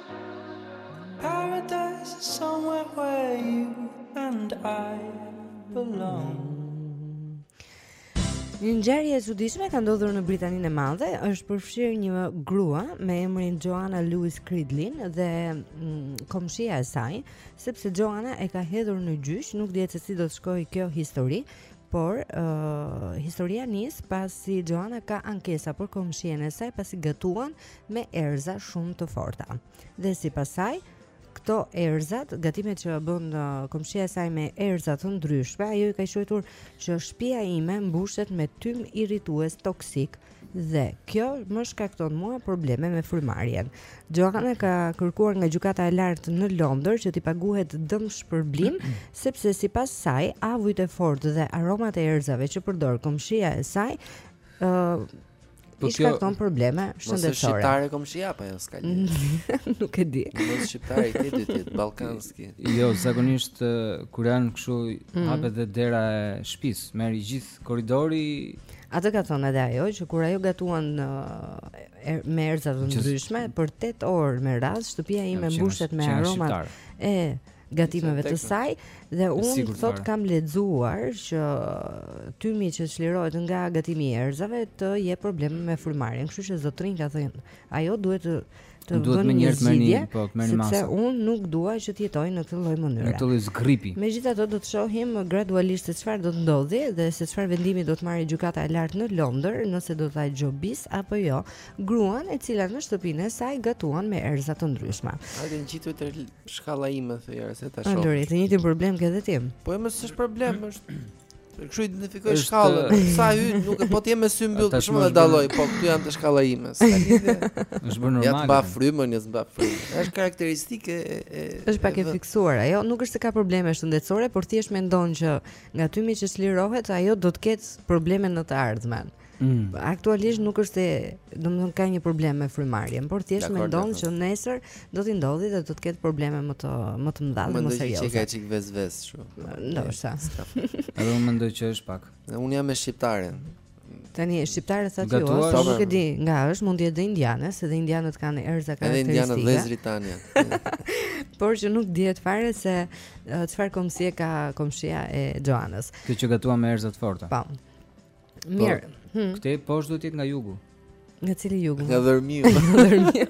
Paradise is somewhere where you and I belong Një ngjarje e çuditshme ka ndodhur në Britaninë e Madhe, është përfshirë një grua me emrin Joanna Lewis Cridlin dhe mm, komshia e saj, sepse Joanna e ka hedhur në gjyq, nuk dihet se si do të shkojë kjo histori, Por, uh, historia nis pasi Joana ka ankesa për komshien e saj pasi gatuan me erëza shumë të forta. Dhe sipas saj, këto erëzat, gatimet që bën uh, komshia e saj me erëza të ndryshme, ajo i ka quajtur që shtëpia ime mbushet me tym irritues toksik. Ëh, dhe kjo më shkakton mua probleme me frymëmarrjen. Joanna ka kërkuar nga Gjykata e Lartë në Londër që t'i paguhet dëmshpërblim sepse sipas saj avujt e fortë dhe aromat e erëzave që përdor komshia e saj ë Po i kjo- shkakton probleme Mos është shëndetësore. shqiptare komshia apo jo s'ka lidhje. Nuk e di. Mos shqiptare i tjetrit jetë ballkanski. Jo, zakonisht ë, kur janë kështu Mm. hapet dhe dera e shtëpisë, merr i gjithë Korridori Atë ka thënë edhe ajo që kur ajo gatuan er, me erëza të ndryshme për 8 orë me radhë shtëpia ime mbushet me aromat e gatimeve të saj dhe unë thotë kam lexuar që tymi që çlirohet nga gatimi i erëzave të jep probleme me frymëmarrjen. Kështu që zotërinj ka thënë ajo duhet të të duhet më njëherë të merrni po të merrni masa. Sepse unë nuk dua që të jetoj në këtë lloj mënyre. Në këtë lloj zgripi. Megjithatë do të shohim gradualisht se çfarë do të ndodhë dhe se çfarë vendimi do të marrë gjykata e lartë në Londër, nëse do ta gjobisë apo jo gruan e cila në shtëpinë e saj gatuan me erëza të ndryshme. A do të ngjitesh te shkalla ime thjesht ta shoh. Andori, të njëjtin problem ke edhe ti. Po më s'është problem, është Kështu identifikoj... shkallën. Sa hy, edhe po të jem me sy mbyllur, shumë e dalloj, po këtu jam te shkalla ime. Është bërë normale. Ja të mba frymën, ja të mba frymën. Është karakteristikë e, e Është pak e fiksuar ajo, nuk është se ka probleme shëndetësore, por thjesht mendon që nga tymi që çlirohet, ajo do të ketë probleme në të ardhmen. Mm. Aktualisht nuk është se, domethënë ka një problem me frymëmarrjen, por thjesht mendon që nesër do t'i ndodhi dhe do të ketë probleme më të, më të mëdha dhe më serioze. Mendoj që ka çik ves ves kështu. Ndoshta. Edhe unë mendoj që është pak. Unë jam me shqiptaren. Tani e shqiptare sa ti ua, po nuk e di nga është, mund të jetë indiane, se dhe indianët kanë erza karakteristike. Edhe indianët dhe britanikët. Por që nuk dihet fare se çfarë kombësie ka komshia e Joanës. Kjo që gatuan me erza të forta. Po. Mirë. Po, hmm. Kjo poshtë duhet të jetë nga jugu. Nga cili jugu? Nga Dhërmiu. Nga Dhërmiu.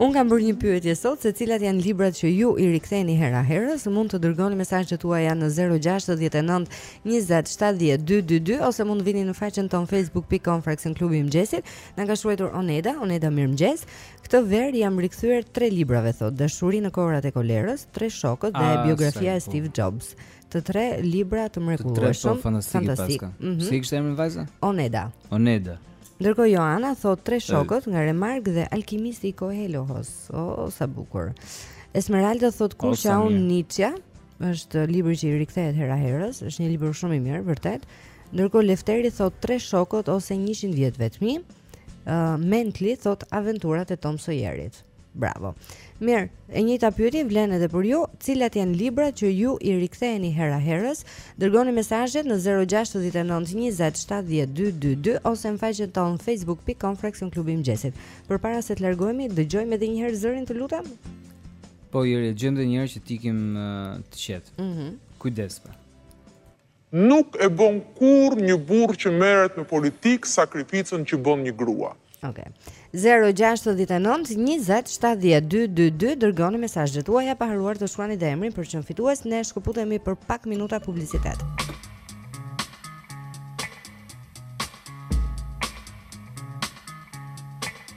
Unë kam bërë një pyetje sot se cilat janë librat që ju i riktheheni hera herës, mund të dërgoni mesazhet tuaja në 069 20 70 222 ose mund të vini në faqen tonë facebook.com fraksion klubi i mëngjesit. Na ka shkruar Oneda, Oneda mirëmëngjes. Këtë verë iu jam rikthyer tre librave thotë, Dashuri në kohërat e kolerës, Tre shokët dhe A, biografia e Steve Jobs. Të tre libra të mrekullueshëm, po, fantastik. Mhm. Si kishte emrin vajza? Oneda. Oneda. Ndërkohë Joana thotë tre shokët nga Remark dhe Alkimisti i Koelhos. Oh, sa bukur. Esmeralda thotë Kur qau Nietzsche, është libri që i rikthehet hera herës, është një libër shumë i mirë, vërtet. Ndërkohë Lefteri thotë tre shokët ose 100 vjet vetmi. Uh, Mentli thotë aventurat e Tom Sawyerit. Bravo. Mirë, e njëjta pyetje vlen edhe për ju, cilat janë librat që ju i riktheheni hera herës? Dërgoni mesazhet në 0692070222 ose në faqen tonë facebook.com/klubimengjesit. Përpara se të largohemi, dëgjojmë edhe një herë zërin të lutem. Po, e dëgjojmë dhe një herë që të ikim uh, të qetë. Mhm. Mm Kujdes pra. Nuk e bën kurrë një burrë që merret me politikë sakrificën që bën një grua. Ok. Zero gjashtë dhjetë e nëntë njëzet shtatëdhjetë dy dy dy dërgoni mesazhet tuaja pa harruar të shkruani dhe emrin për të qenë fitues. Ne shkëputemi për pak minuta publicitet.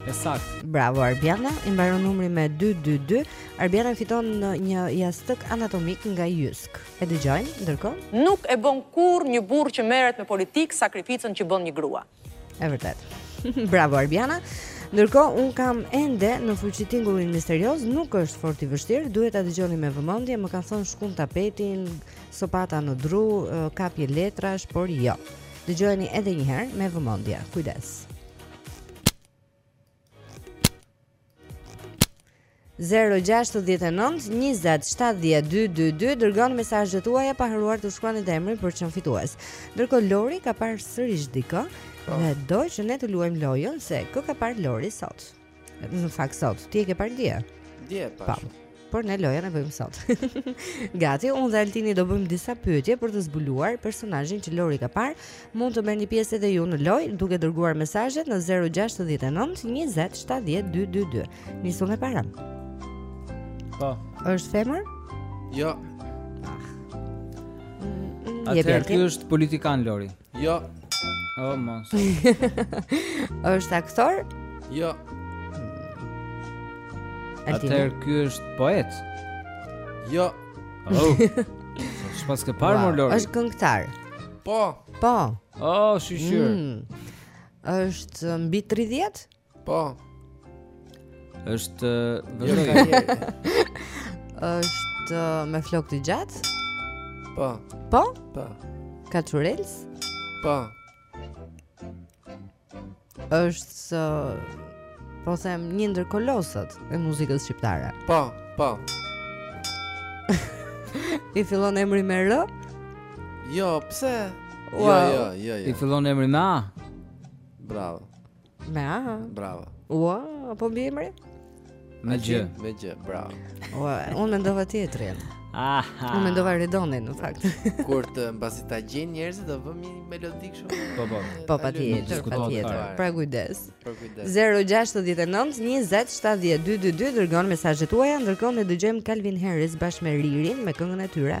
E saktë. Bravo Arbiana, i mbaron numri me 222. Arbiana fiton një jastëk anatomik nga Jysk. E dëgjojmë ndërkohë? Nuk e bën kurrë një burrë që merret me politikë sakrificën që bën një grua. E vërtetë. Bravo Arbiana. Ndërkohë, unë kam ende në fuqi tingullin misterioz, nuk është fort i vështirë, duhet ta dëgjoni me vëmendje, më kanë thënë shkund tapetin, sopata në dru, kapje letrash, por jo. Dëgjojeni edhe një herë me vëmendje. Kujdes. Zero gjashtëdhjetë e nëntë njëzet shtatëdhjetë dy dy dy dërgoni mesazhet tuaja pa harruar të shkruani dhe emrin për çdo fitues. Ndërkohë Lori ka parë sërish dikë. Po. Dhe do që ne të luajmë lojën se kë ka parë Lori sot. Në fakt sot, ti e ke parë dje. Dje e pashë. Po. Por ne lojën e bëjmë sot. Gati, unë dhe Altini do bëjmë disa pyetje për të zbuluar personazhin që Lori ka parë. Mund të merrni pjesë edhe ju në lojë duke dërguar mesazhet në 069 20 70 222. Nis unë e para. Po. Është femër? Jo. Ah. Atëherë ky është politikan Lori. Jo. O oh, mos. Është aktor? Jo. Atëherë ky është poet. Jo. Oh. Ç'paske parë, wow, Lori? Është këngëtar. Po. Po. Oh, shyqyr. Mm. Është mbi 30? Po. Është vërtet. Është me flokë të gjatë? Po. Po? Po. Kaçurrels? Po. Është po them një ndër kolosët e muzikës shqiptare. Po, po. I fillon emri me R? Jo, pse? Jo, jo, jo, jo. I fillon emri me A? Bravo. Me A. Bravo. Ua, po mbiemri? Me Gj. Me Gj, bravo. Ua, unë mendova tjetrin. Aha. Unë mendova Redonin në fakt. Kur të mbasi ta gjejnë njerëzit do vëmë një melodi kështu. Po po. Po patjetër, patjetër. Pra kujdes. Pra kujdes. 069 20 70 222 dërgoni mesazhet tuaja ndërkohë ne dëgjojmë Calvin Harris bashkë me Ririn me këngën e tyre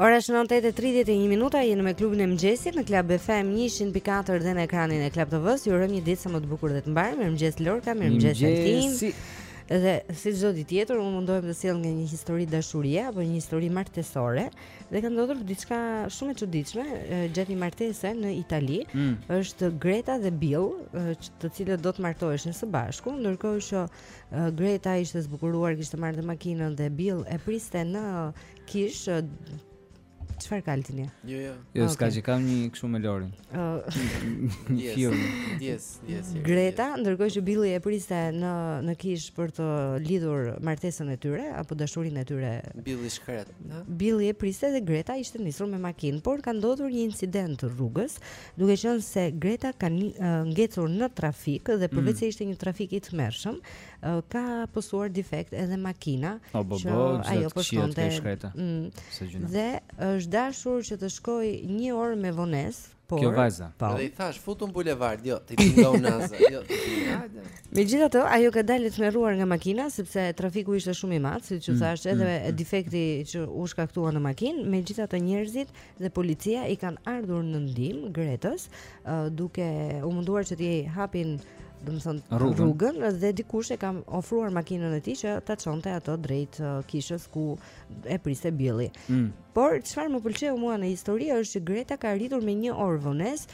Ora shënon 8:31 minuta, jemi me klubin e mëngjesit në Club FM 104 dhe në ekranin e Club TV-s. Ju urojmë një ditë sa më të bukur dhe të mbarë. Mirëmëngjes Lorka, mirëmëngjes Altin. Dhe si çdo ditë tjetër, unë mundohem të sjell nga një histori dashurie apo një histori martesore dhe ka ndodhur diçka shumë e çuditshme gjatë një martese në Itali. Mm. Është Greta dhe Bill, të cilët do të martoheshin së bashku, ndërkohë që Greta ishte zbukuruar, kishte marrë dhe makinën dhe Bill e priste në Kishë. Çfarë ka Altini? Jo, jo. Jo, ah, s'ka që kam një kështu me Lorin. Ah. Një film. Yes, yes. Greta, ndërkohë që Billy e priste në në kishë për të lidhur martesën e tyre apo dashurinë e tyre. Billy i shkretë, ha? Billy e priste dhe Greta ishte nisur me makinë, por ka ndodhur një incident rrugës, duke qenë se Greta ka ngecur në trafik dhe mm. përveç se ishte një trafik i tmerrshëm, ka pësuar defekt edhe makina që ajo po shkonte mm. dhe është dashur që të shkojë një orë me vonesë por kjo vajza po dhe i thashë futu në bulevard jo ti tingau naza jo megjithatë ajo ka dalë e tmerruar nga makina sepse trafiku ishte shumë i madh siç ju mm, thashë edhe mm, defekti që u shkaktua në makinë megjithatë njerëzit dhe policia i kanë ardhur në ndihmë Gretës, uh, duke u munduar që t'i hapin domethënë rrugën. rrugën dhe dikush i ka ofruar makinën e tij që ta çonte atë drejt uh, kishës ku e priste Billy. Mm. Por çfarë më pëlqeu mua në histori është që Greta ka arritur me një orë vonesë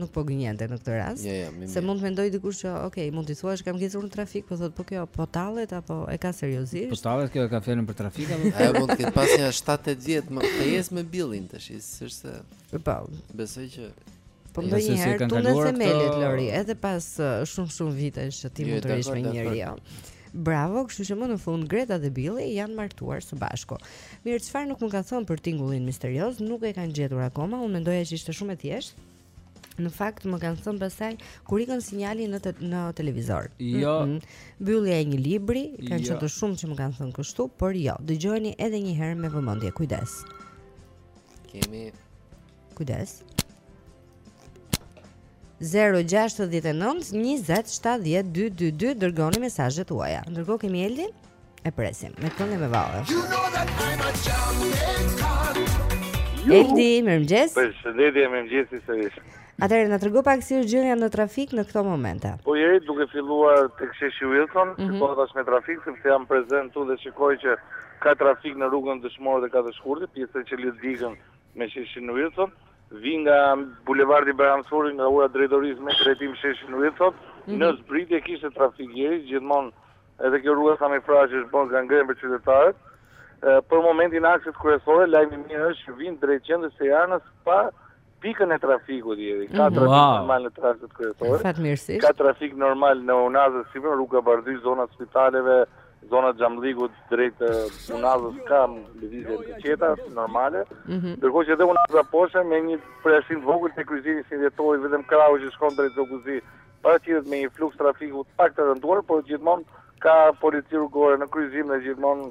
nuk po gënjente në këtë rast. Ja, ja, mi, mi. Se mund të mendojë dikush që, ok, mund t'i thuash kam ngecur në trafik, po thotë po kjo, po tallet apo e ka seriozisht? Po tallet kjo e ka fjalën për trafik apo? Ajo mund të ketë pas një 7-8 vjet në lidhje me Billin tash, s'është se. Po. Besoj që Po ndonjëherë tunden themelet Lori, edhe pas uh, shumë shumë vitesh që ti jo, mund të rrish me njeri jo. Bravo, kështu që më në fund Greta dhe Billy janë martuar së bashku. Mirë, çfarë nuk më kanë thënë për tingullin misterioz, nuk e kanë gjetur akoma. Unë mendoja që ishte shumë e thjeshtë. Në fakt më kanë thënë pastaj kur ikën sinjali në te në televizor. Jo. Mm -mm. Mbyllja e një libri, kanë jo. qenë të shumtë që më kanë thënë kështu, por jo. Dëgjojeni edhe një herë me vëmendje, kujdes. Kemi kujdes. 0-6-19-27-12-2 Dërgoni mesazhet tuaja Ndërkohë kemi Eldin E presim Me këngë e me valle you know Eldi, mirëmëngjes Përshëndetje, mirëmëngjesi sërish Atëherë na trego pak si është gjendja në trafik në këto momente. Po Ieri duke filluar tek sheshi Wilson, mm -hmm. situata është me trafik sepse jam prezent këtu dhe shikoj që ka trafik në rrugën Dëshmorët e Katër Shkurtit, pjesën që lidh digën me sheshin Wilson. Vij nga bulevardi Bajram Curri, nga ura drejtorisë me drejtim sheshi Wilson, në zbritje kishte trafik Ieri, gjithmonë edhe kjo rruga Sami Frashëri është bërë gangrenë për qytetarët. Për momentin akset kryesore, lajmi i mirë është që vijnë drejt qendrës së Tiranës pa pikën e trafikut Ieri. Ka trafik normal në akset kryesore. Fatmirësisht. Ka trafik normal në Unazë sipërm, rruga Bardhyl, zona e spitaleve, zona Xhamllikut drejt Unazës ka lëvizje të qeta, normale. Mm -hmm. Ndërkohë që edhe Unaza poshtë me një përjashtim të vogël te kryqëzimi 21 Dhjetori vetëm krahu që shkon drejt Zogut Zi, paraqitet me një fluks trafiku pak të rënduar, por gjithmonë ka polici rrugore në kryqëzim dhe gjithmonë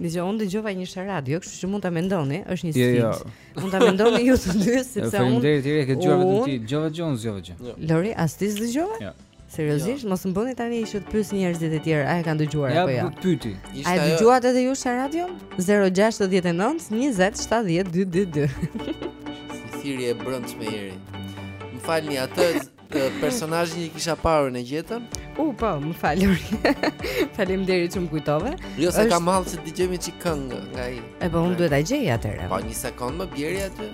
Dhe që unë dëgjova një sh në radio, kështu që mund të mendoni, është një jo, jo. sfidë. Jo. Mund të mendoni ju të dy, sepse unë... Faleminderit Ieri, e ke dëgjuar vetëm ti, gjova gjua, unë gjova gjua. Jo. Lori, as ti s'e dëgjove? Ja. Seriozisht, jo. mos më bëni tani që të pyes njerëzit e tjerë, a e kanë dëgjuar apo jo? Ja, po pyeti. A e dëgjuat edhe ju në radio? 069 20 70 222. Si thirrje e brendshme Ieri. Më falni atë personazhin që kisha parë në gjetje. U uh, po, më fal. Faleminderit që më kujtove. Jo se është... kam hall se dëgjojmë çik këngë nga ai. E po unë duhet ta gjej atëherë. Po një sekond më bjeri aty.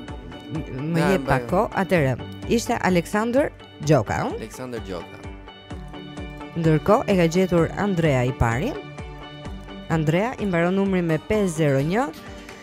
Më jep pak kohë atëherë. Ishte Aleksandër Gjoka, ëh? Aleksandër Gjoka. Ndërkohë e ka gjetur Andrea i pari. Andrea i mbaron numri me 501.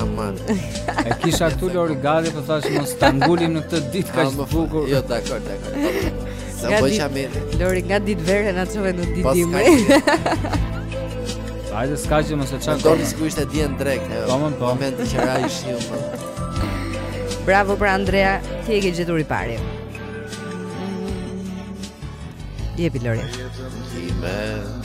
Aman. E kisha këtu Lori gati, po thashë mos ta ngulim në këtë ditë kaq të bukur. Jo, dakor, dakor. Sa po jam. Lori nga ditë verë na çove në ditë dimri. Hajde s'ka që mos e çan. Do të skuish të dien drek, ajo. Po, po. Moment i qera shiu. Bravo për Andrea, ti e ke gjetur i pari. Jepi Lori. Jepi Lori.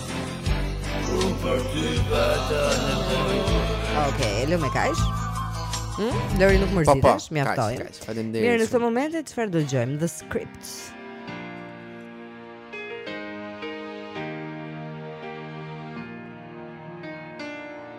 Okej, e lëmë kaq. Hm? Lori nuk po, po, mërzitesh, mjaftoj. Faleminderit. Mirë, në këtë moment çfarë do gjojmë? The script.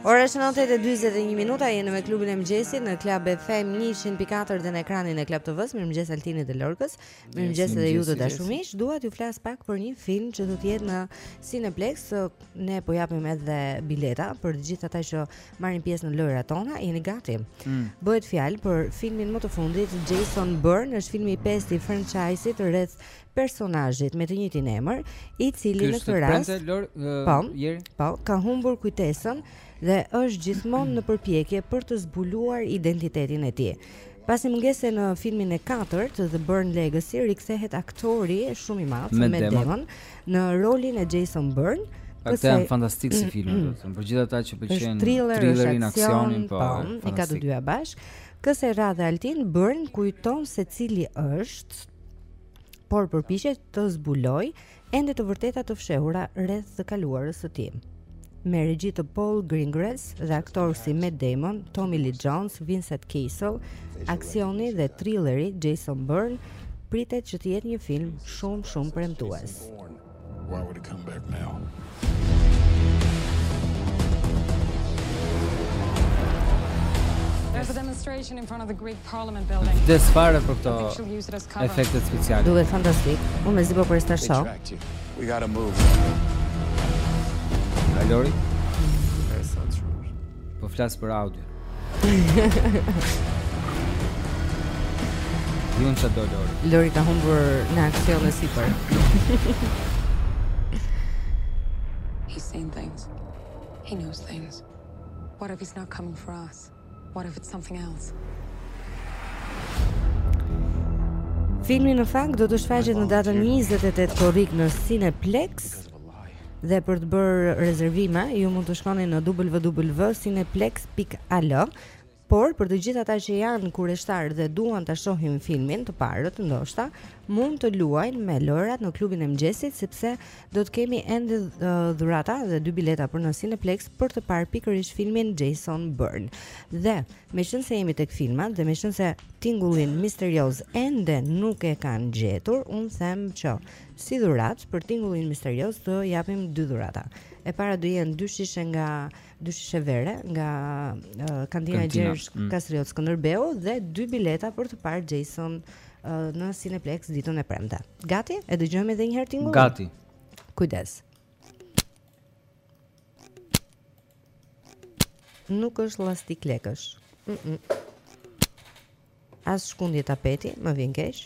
Ora është 8:41 minuta, jemi me klubin e mëngjesit në Club FM 104 dhe në ekranin e Club TV-s. Mirëmëngjes Altinit dhe Lorkës. Mirëmëngjes edhe ju të dashur miq. Dua t'ju flas pak për një film që do të jetë në Cineplex. Ne po japim edhe bileta për të gjithë ata që marrin pjesë në lojërat tona, jeni gati. Mm. Bëhet fjalë për filmin më të fundit Jason Bourne, është filmi i pestë i franchise-it rreth personazhit me të njëjtin emër, i cili në këtë rast ka humbur kujtesën dhe është gjithmonë në përpjekje për të zbuluar identitetin e tij. Pas një mungese në filmin e katërt, The Bourne Legacy, rikthehet aktori shumë i madh, Matt Damon, në rolin e Jason Bourne. Ata janë fantastik si filma, do të them. Për gjithë ata që pëlqejnë thrillerin, aksionin, po, po i ka të dyja bashkë. Kësaj radhe Altin Bourne kujton se cili është, por përpiqet të zbulojë Ende të vërteta të fshehura rreth të kaluarës së tij. Me regji të Paul Greengrass dhe aktorë si Matt Damon, Tommy Lee Jones, Vincent Cassel, aksioni dhe thrilleri Jason Bourne pritet që të jetë një film shumë shumë premtues. Why would it come back now? Vdes fare për këto efektet speciale. Duhet fantastik. Unë mezi po pres ta shoh. We gotta move. Lori. Po flas për audio. E di çdo Lori Lori ka humbur në aksion e sipër He's seen things He knows things What if he's not coming for us? Filmi në fakt do të shfaqet në datën 28 korrik në Cineplex dhe për të bërë rezervime ju mund të shkoni në www.cineplex.al. Por për të gjithë ata që janë kureshtar dhe duan ta shohin filmin të parët ndoshta mund të luajnë me lojrat në klubin e mëngjesit sepse Do të kemi ende dhurata dhe dy bileta për në Cineplex për të parë pikërisht filmin Jason Bourne. Dhe meqenëse jemi tek filmat dhe meqenëse tingullin misterioz ende nuk e kanë gjetur, unë them që si dhuratë për tingullin misterioz të japim dy dhurata. E para do jenë dy shishe nga dy shishe vere nga uh, kantina e Gjergj mm. Kastriot Skënderbeu dhe dy bileta për të parë Jason uh, në Cineplex ditën e premte. Gati? E dëgjojmë edhe një herë tingullin? Gati. Kujdes. Nuk është llastik lekësh. Mm -mm. As shkundje tapeti, më vjen keq.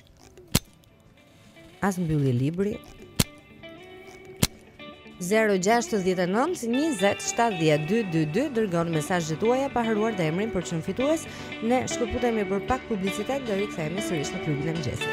As mbyllje libri. 0692070222 dërgoni mesazhet tuaja pa harruar dhe emrin për të qenë fitues. Ne shkëputemi për pak publicitet dhe rikthehemi sërish në klubin e mëngjesit.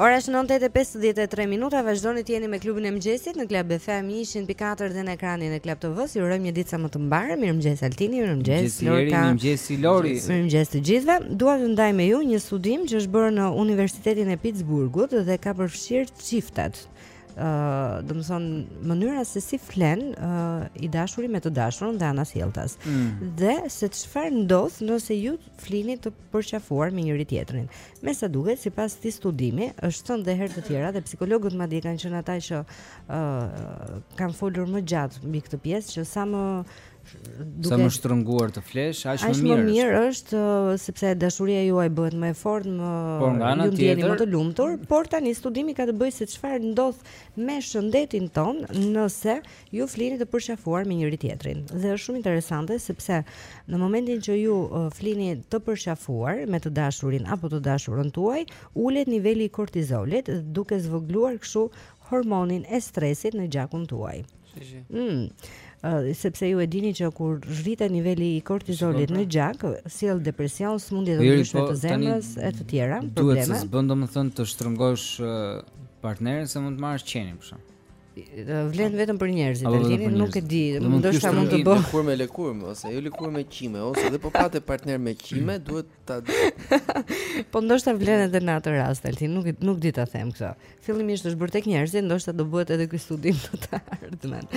Ora është 9:53 minuta, vazhdoni të jeni me klubin e mëngjesit në Club FM 104 dhe në ekranin e Club TV-së. Ju urojmë një ditë sa më të mbarë. Mirëmëngjes Altini, mirëmëngjes Lori. Mirëmëngjes Lori. Mirëmëngjes të gjithëve. Dua të ndaj me ju një studim që është bërë në Universitetin e Pittsburghut dhe ka përfshirë çiftet. Uh, domethënë mënyra se si flen uh, i dashuri me të dashurën dhe anasjelltas. Mm. Dhe se çfarë ndodh nëse ju flini të përqafuar me njëri-tjetrin. Me sa duket sipas këtij studimi është thënë dhe herë të tjera dhe psikologët madje kanë qenë ata që uh, kanë folur më gjatë mbi këtë pjesë që sa më Duke... Sa më shtrënguar të flesh, aq më mirë. Aq më mirë është uh, sepse dashuria juaj bëhet më e fortë, më ju po, ndiheni më të lumtur, por tani studimi ka të bëjë se çfarë ndodh me shëndetin tonë nëse ju flini të përqafuar me njëri tjetrin. Dhe është shumë interesante sepse në momentin që ju uh, flini të përqafuar me të dashurin apo të dashurën tuaj, ulet niveli i kortizolit duke zvogëluar kështu hormonin e stresit në gjakun tuaj. Mm, sepse ju e dini që kur rritet niveli i kortizolit në gjak, sjell depresion, sëmundje të ndryshme po, të zemrës e të tjera, probleme. Duhet, s'bën, domethënë të shtrëngosh partnerin se mund të marrësh qenin për shkak. Vlen vetëm për njerëzit, Altin, nuk e di, ndoshta mund të bëj. Lëkurë me lëkurë ose jo lëkurë me qime, ose edhe po pate partner me qime, duhet Ta di. Po ndoshta vlen edhe në atë rast Altin, nuk i- nuk di ta them këtë. Fillimisht është bërë tek njerëzit, ndoshta do bëhet edhe ky studim në të ardhmen.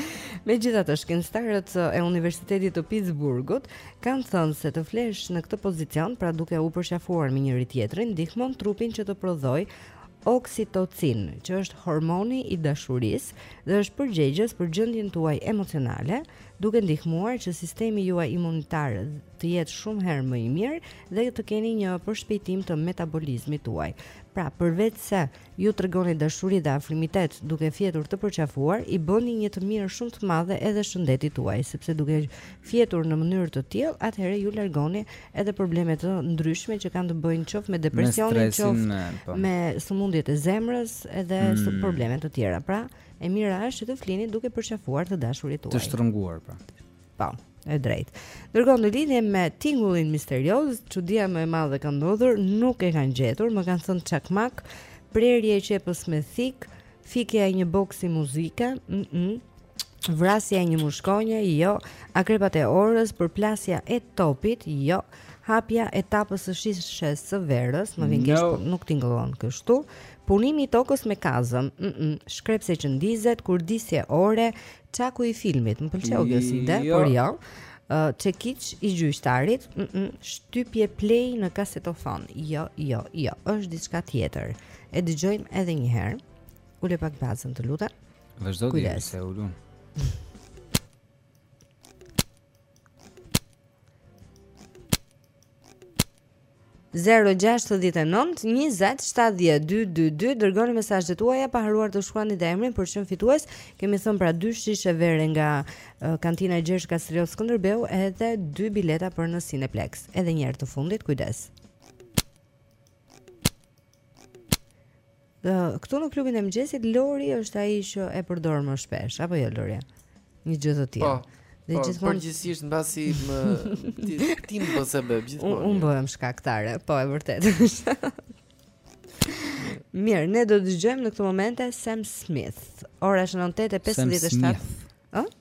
Megjithatë, shkencëtarët e, e Universitetit të Pittsburghut kanë thënë se të flesh në këtë pozicion, pra duke u përqafuar me njëri tjetrin, ndihmon trupin që të prodhojë oksitocin, që është hormoni i dashurisë dhe është përgjegjës për gjendjen tuaj emocionale, duke ndihmuar që sistemi juaj imunitar të jetë shumë herë më i mirë dhe ju të keni një përshpejtim të metabolizmit tuaj. Pra, përveç se ju tregoni dashuri dhe afrimitet duke fjetur të përqafuar, i bëni një të mirë shumë të madhe edhe shëndetit tuaj, sepse duke fjetur në mënyrë të tillë, atëherë ju largoni edhe probleme të ndryshme që kanë të bëjnë qoftë me depresionin, qoftë po. me sëmundjet e zemrës edhe mm. probleme të tjera. Pra, e mira është që të flini duke përqafuar të dashurit tuaj. Të shtrënguar, pra. Po, e drejtë. Ndërkohë në lidhje me tingullin misterioz, çudia më e madhe ka ndodhur, nuk e kanë gjetur, më kanë thënë çakmak, prerje e qepës me thikë, fikja e një boksi muzike, mm -mm, vrasja e një mushkonje, jo, akrepat e orës, përplasja e topit, jo, hapja e tapës së shishes së verës, më vjen keq, No. po nuk tingullon kështu. Punimi i tokës me kazëm, mm -mm, shkrepse që ndizet, kurdisje ore, Çaku i filmit, më pëlqeu kjo si ide, jo. por jo. Çekiç uh, i gjyqtarit, mm -mm, shtypje play në kasetofon. Jo, jo, jo, është diçka tjetër. E dëgjojmë edhe një herë. Ule pak bazën, të lutem. Vazhdo ti se ulun. 0-6-19-27-12-22 Dërgoni mesazhet tuaja Pa harruar të shkruani dhe emrin për të qenë fitues Kemi thënë pra 2 shishe vere nga uh, Kantina e Gjergj Kastrioti Skënderbeu Edhe 2 bileta për në Cineplexx Edhe një herë të fundit, kujdes Këtu në klubin e mëngjesit Lori është ai që e përdor më shpesh, apo jo Lori? Një gjë të tillë. Po. Dhe po, gjithmonë përgjithsisht mbasi më ti ti më bëse bëj gjithmonë. Unë bëhem shkaktare, po e vërtetë. Mirë, ne do të dëgjojmë në këto momente Sam Smith. Ora shënon 8:57. Ë?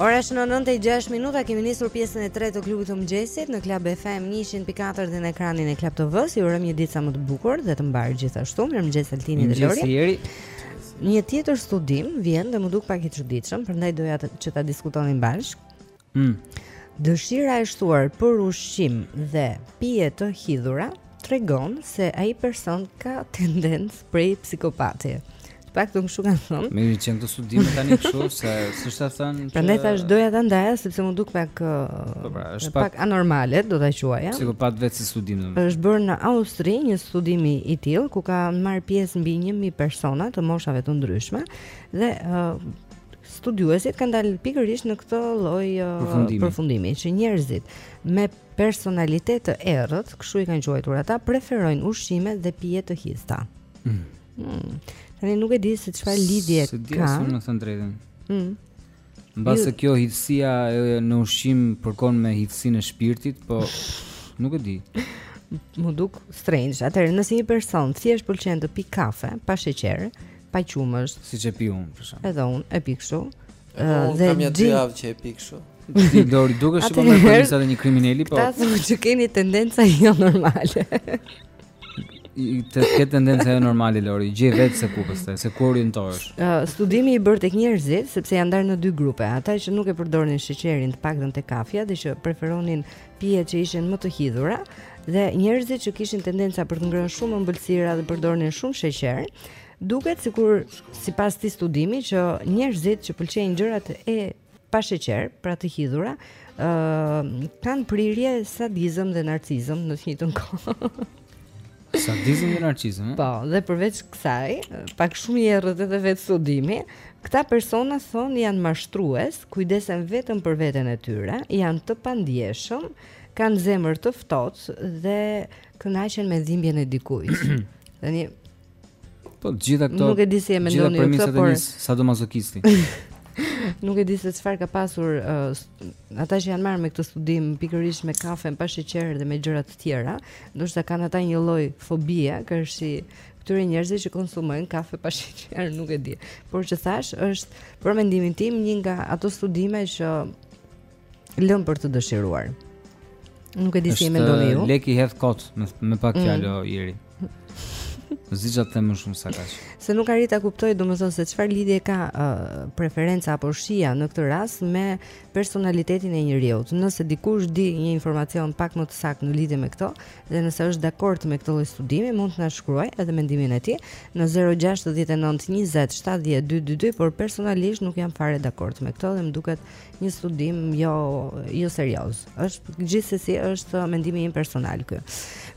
Ora shënon 9:06 minuta, kemi nisur pjesën e tretë të klubit të mëngjesit në Club FM 104 dhe në ekranin e Club TV-s. Ju urojmë një ditë sa më të bukur dhe të mbarë gjithashtu. Mirëmëngjes Altini dhe Lori. Mirëmëngjes Një tjetër studim vjen dhe m'u duk pak i çuditshëm, prandaj doja që ta diskutonim bashkë. Mm. Dëshira e shtuar për ushqim dhe pije të hidhura tregon se ai person ka tendencë prej psikopati. Pak të kështu kanë thënë. Me i qenë studime tani kështu, se s'është e thënë që... Prandaj thashë doja ta ndaja, sepse m'u duk pak, po pra, është pak, pak anormale, do ta quaja. Psikopat vetë si studim dhe më. është bërë në Austri një studim i tillë, ku kanë marrë pjesë mbi një mijë persona të moshave të ndryshme, dhe uh, studiuesit kanë dalë pikërisht në këtë lloj përfundimi. përfundimi që njerëzit me personalitet të errët, kështu i kanë quajtur ata, preferojnë ushqime dhe pije të hidhta. Mm. Mm. Tani nuk e di se çfarë lidhje ka. S'e di as unë të them të drejtën. Mm. Mbase Ju... kjo hidhësia në ushqim përkon me hidhësinë e shpirtit, po nuk e di. M'u duk strange. Atëherë, nëse një person thjesht pëlqen të pi kafe pa sheqer, pa qumësht. Siç e pi unë për shembull. Edhe unë e pi kështu. Unë kam një dy javë që e pi kështu. Ti Lori dukesh shumë me premisa të një krimineli, po. Të thonë që keni tendenca jo normale. Ti ke tendenca jo normale Lori, gjeje vetë se ku pastaj, se ku orientohesh. Uh, studimi i bërë tek njerëzit, sepse janë ndarë në dy grupe, ata që nuk e përdornin sheqerin të paktën te kafja dhe që preferonin pije që ishin më të hidhura dhe njerëzit që kishin tendenca për të ngrënë shumë ëmbëlsira dhe përdornin shumë sheqer, duket sikur sipas këtij studimi që njerëzit që pëlqejnë gjërat e pa sheqer, pra të hidhura, ë uh, kanë prirje sadizëm dhe narcizëm në të njëjtën kohë. Sadizëm dhe narcizëm. Po, dhe përveç kësaj, pak shumë i errët edhe vetë studimi, këta persona thonë janë mashtrues, kujdesen vetëm për veten e tyre, janë të pandjeshëm, kanë zemër të ftohtë dhe kënaqen me dhimbjen e dikujt. Tani Po gjitha këto. Nuk e di si e mendoni ju këtë, por sadomazokisti. Nuk e di se çfarë ka pasur uh, ata që janë marrë me këtë studim pikërisht me kafen pa sheqer dhe me gjëra të tjera, ndoshta kanë ata një lloj fobie, karshi këtyre njerëzve që konsumojnë kafe pa sheqer, nuk e di. Por siç thashë është për mendimin tim një nga ato studime që lëm për të dëshiruar. Nuk e di si e mendoni ju. Lekët i hedh kot me me pak mm. fjalë mm. Miri. Zgjat them më shumë sa kaq. Se nuk arrij ta kuptoj domethënë se çfarë lidhje ka uh, preferenca apo shija në këtë rast me personalitetin e njeriu. Nëse dikush di një informacion pak më të saktë në lidhje me këto dhe nëse është dakord me këtë lloj studimi, mund të na shkruaj edhe mendimin e tij në 069 20 70 222, por personalisht nuk jam fare dakord me këto dhe më duket një studim jo jo serioz. Është gjithsesi është mendimi im personal ky.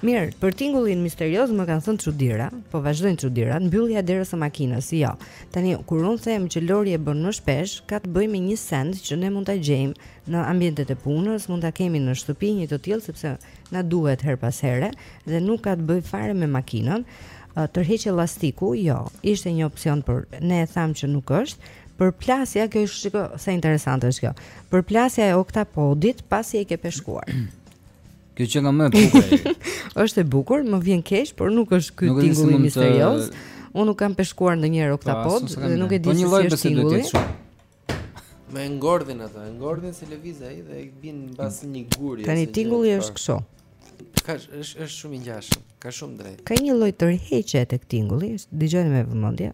Mirë, për tingullin misterioz më kanë thënë çudira, po vazhdojnë çudirat, mbyllja e derës së makinës, jo. Tani kur un them që Lori e bën më shpesh, ka të bëjë me një send që ne mund ta gjejmë në ambientet e punës, mund ta kemi në shtëpi një të tillë sepse na duhet herë pas here dhe nuk ka të bëjë fare me makinën. Tërheqje llastiku, jo, ishte një opsion, por ne e thamë që nuk është. Përplasja kjo është shiko sa interesante është kjo. Përplasja e oktapodit pasi e ke peshkuar. Kjo qenka më e bukur. është e bukur, më vjen keq, por nuk është ky tingulli misterioz. Unë nuk kam peshkuar ndonjëherë po, oktapod dhe nuk e di po, si është tingulli. E ngordhin ato, e ngordhin se lëviz ai dhe i bin mbas një guri. Tani tingulli është kështu. Ka është është shumë i ngjashëm, ka shumë drejt. Ka një lloj tërheqje tek tingulli, dëgjojmë me vëmendje.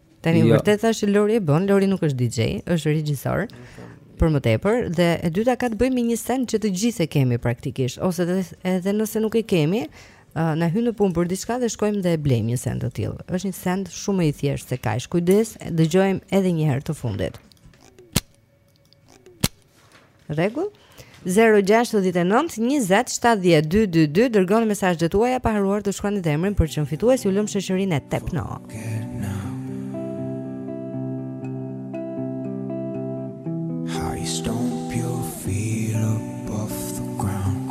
Tani jo. vërtet thashë që Lori e bën, Lori nuk është DJ, është regjisor. Për më tepër dhe e dyta ka të bëjë me një send që të gjithë e kemi praktikisht, ose edhe nëse nuk e kemi, uh, na hyn në punë për diçka dhe shkojmë dhe e blejmë një send të tillë. Është një send shumë më i thjeshtë se kaq. Kujdes, dëgjojmë edhe një herë të fundit. Rregull. 0692070222 dërgoni mesazhet tuaja pa harruar të shkruani edhe emrin për çmim fituesi ju lëmë në shoqërinë e Tekno. How you stomp your feet up off the ground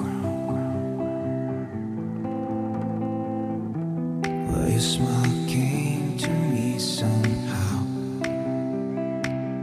Well your smile came to me somehow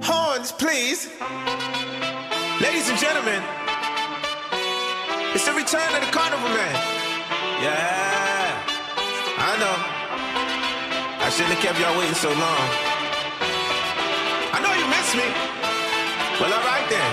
Horns please Ladies and gentlemen It's the return of the carnival man Yeah I know I shouldn't have kept y'all waiting so long I know you miss me Well alright then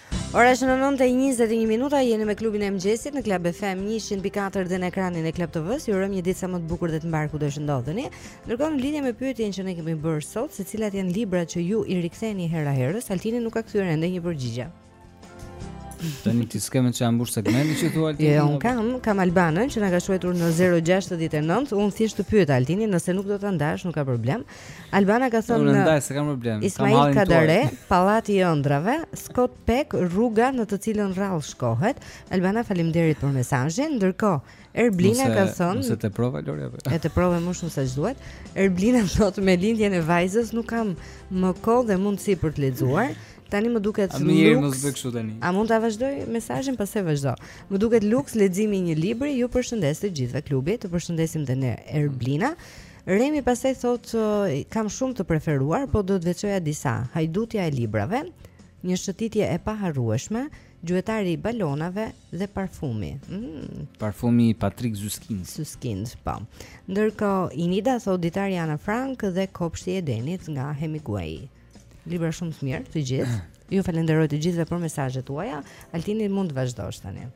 Ora është 9:21 minuta, jeni me klubin e mëngjesit në Club FM 104 dhe në ekranin e Club TV-s. Ju urojmë një ditë sa më të bukur dhe të mbarë kudo që ndodheni. Ndërkohë në lidhje me pyetjen që ne kemi bërë sot, se cilat janë librat që ju i riktheni hera herës, Altini nuk ka kthyer ende një përgjigje. Tani ti s'ke me ça me mbush segmentin që thua Altini. Jo, un kam, kam Albanën që na ka shkruar në 069, un thjesht të pyeta Altini nëse nuk do ta ndash, nuk ka problem. Albana ka thënë në ndaj s'ka problem. Ismail Kadare, pallati i ëndrrave, Scott Peck, rruga në të cilën rrallë shkohet. Albana, faleminderit për mesazhin. Ndërkohë, Erblina ka thënë se te prova Lori apo. E te prova më shumë se ç'duhet. Erblina thotë me lindjen e vajzës nuk kam më kohë dhe mundësi për të lexuar. Tani më duket luks. Mirë, mos bëj kështu tani. A mund ta vazhdoj mesazhin pasi vazhdon? Më duket luks leximi i një libri. Ju përshëndes të gjithë klubit. Të përshëndesim dhe ne Erblina. Remi pastaj thotë kam shumë të preferuar, po do të veçoja disa. Hajdutja e librave, një shëtitje e paharrueshme, gjuetari i balonave dhe parfumi. Mm. Parfumi i Patrick Süskind. Süskind, po. Ndërkohë Inida thotë ditari Ana Frank dhe kopshti i Edenit nga Hemingway. Libra shumë të mirë, të gjithë. Ju falenderoj të gjithëve për mesazhet tuaja. Altini mund të vazhdosh tani.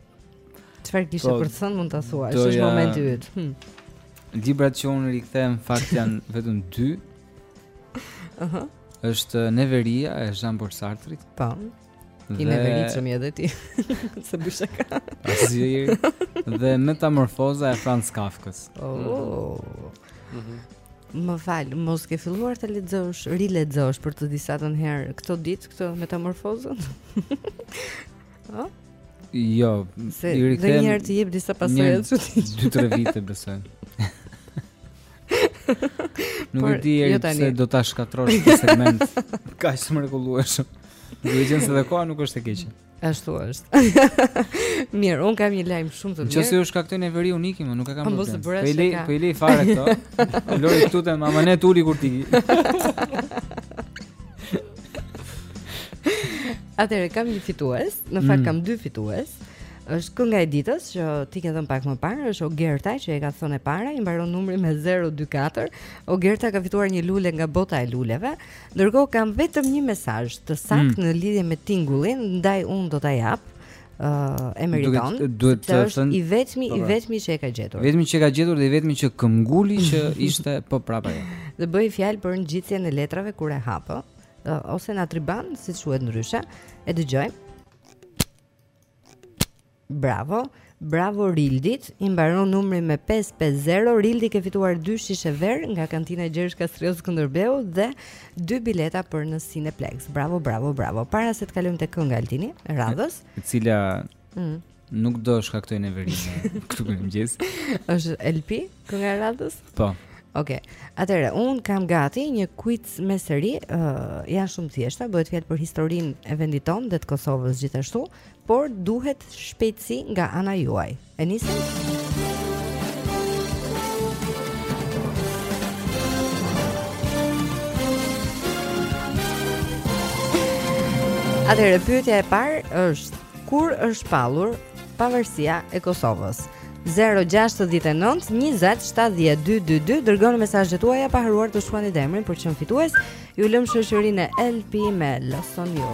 Çfarë kishe po, për të thënë mund ta thuash, është momenti yt. Hm. Librat që unë rikthehem në fakt janë vetëm dy. Aha. Është Neveria e Jean Paul Sartre. Po. Ti neveri shumë edhe ti Se bësha ka Asir Dhe metamorfoza e Franz Kafkës oh. mm -hmm. Më fal, mos ke filluar të lexosh Rilexosh për të disatën herë Këto ditë, këtë metamorfozën Ëh? Jo, se i rikthehem. Dhe një herë të jep disa pasoja të çuditshme. Dy tre vite besoj. Nuk e di jo se do ta shkatrosh këtë segment. Kaq shumë i mrekullueshëm. Domethënë edhe koha nuk është e keqe. Ashtu është. Mirë, un kam një lajm shumë të mirë. Nëse ju shkaktoj neveri, unë nuk e kam problem. Po i le, po i le fare këto. Lori këtu te mama ne tuli kur ti. Atëherë kam një fitues, në fakt mm. kam dy fitues. Është kënga e ditës që ti ke dhënë pak më parë, është Ogerta që e ka thënë e para, i mbaron numri me 024. Ogerta ka fituar një lule nga bota e luleve. Ndërkohë kam vetëm një mesazh të saktë mm. në lidhje me tingullin, ndaj un do ta jap. Uh, e meriton. Duhet, duhet të thën... i vetmi, i po, po. vetmi që e ka gjetur. I vetmi që e ka gjetur dhe i vetmi që këmbënguli që ishte po prapa. Dhe bëhej fjalë për ngjitjen e letrave kur e hap. ose natriban, siç quhet ndryshe, e dëgjojmë. Bravo, bravo Rildit, i mbaron numri me 550, Rildi ke fituar dy shishe verë nga kantina Gjergj Kastrioti Skënderbeu dhe dy bileta për në Cineplex. Bravo, bravo, bravo. Para se të kalojmë te kënga Altin e radhës. E cila... Mm. Nuk do shkaktojë neveri këtu në mëngjes. Është LP kënga e radhës? Po. Okej. Okay. Atëherë unë kam gati një quiz me seri pyetjesh, ë uh, janë shumë thjeshta, bëhet fjalë për historinë e vendit tonë dhe të Kosovës gjithashtu, por duhet shpejtësi nga ana juaj. E nisim? Atëherë pyetja e parë është Kur është shpallur pavarësia e Kosovës? 0-69-20-72-22 Dërgoni mesazhet tuaja pa harruar të shkruani dhe emrin për të qenë fitues Ju lëmë në shoqërinë e LP me Lost on You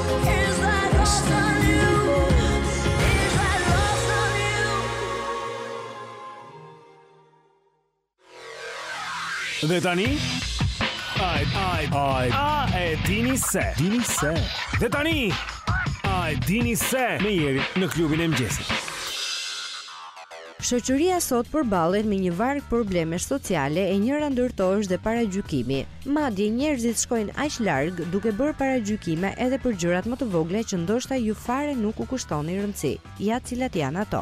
Dhe tani Ai ai ai a e dini se dini se Dhe tani Ai dini se me Jerin në klubin e mëngjesit Shoqëria sot përballet me një varg problemesh sociale e njëra ndër to është dhe paragjykimi. Madje njerëzit shkojnë aq larg duke bërë paragjykime edhe për gjërat më të vogla që ndoshta ju fare nuk u kushtoni rëndësi. Ja cilat janë ato.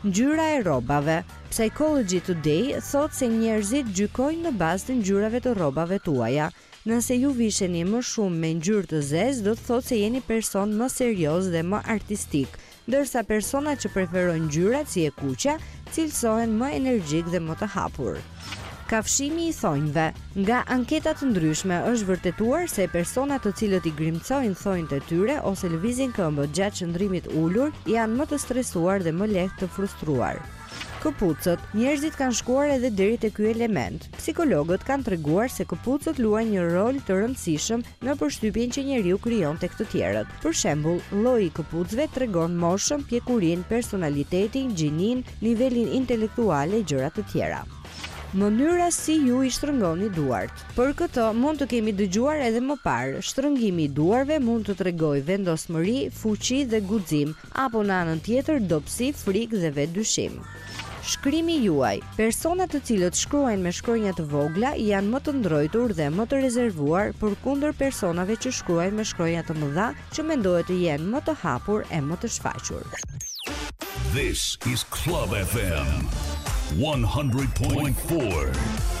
Ngjyra e rrobave. Psychology Today thotë se njerëzit gjykojnë në bazë të ngjyrave të rrobave tuaja. Nëse ju visheni më shumë me ngjyrë të zezë, do të thotë se jeni person më serioz dhe më artistik, ndërsa personat që preferojnë ngjyrat si e kuqja, cilësohen më energjikë dhe më të hapur. Kafshimi i thonjve. Nga anketa të ndryshme është vërtetuar se personat të cilët i grimcojnë thonjtë e tyre ose lëvizin këmbët gjatë qëndrimit ulur janë më të stresuar dhe më lehtë të frustruar. Këpucët, Njerëzit kanë shkuar edhe deri te ky element. Psikologët kanë treguar se këpucët luajnë një rol të rëndësishëm në përshtypjen që njeriu krijon tek të tjerët. Për shembull, lloji i këpucëve tregon moshën, pjekurinë, personalitetin, gjininë, nivelin intelektual e gjëra të tjera. Mënyra si ju i shtrëngoni duart, Për këtë mund të kemi dëgjuar edhe më parë. Shtrëngimi i duarve mund të tregojë vendosmëri, fuqi dhe guxim. Apo në anën tjetër dobësi, frikë dhe vetëdyshim. Shkrimi juaj, Personat të cilët shkruajnë me shkronja të vogla janë më të ndrojtur dhe më të rezervuar përkundër personave që shkruajnë me shkronja të mëdha që mendohet të jenë më të hapur e më të shfaqur. This is Club FM 100.4.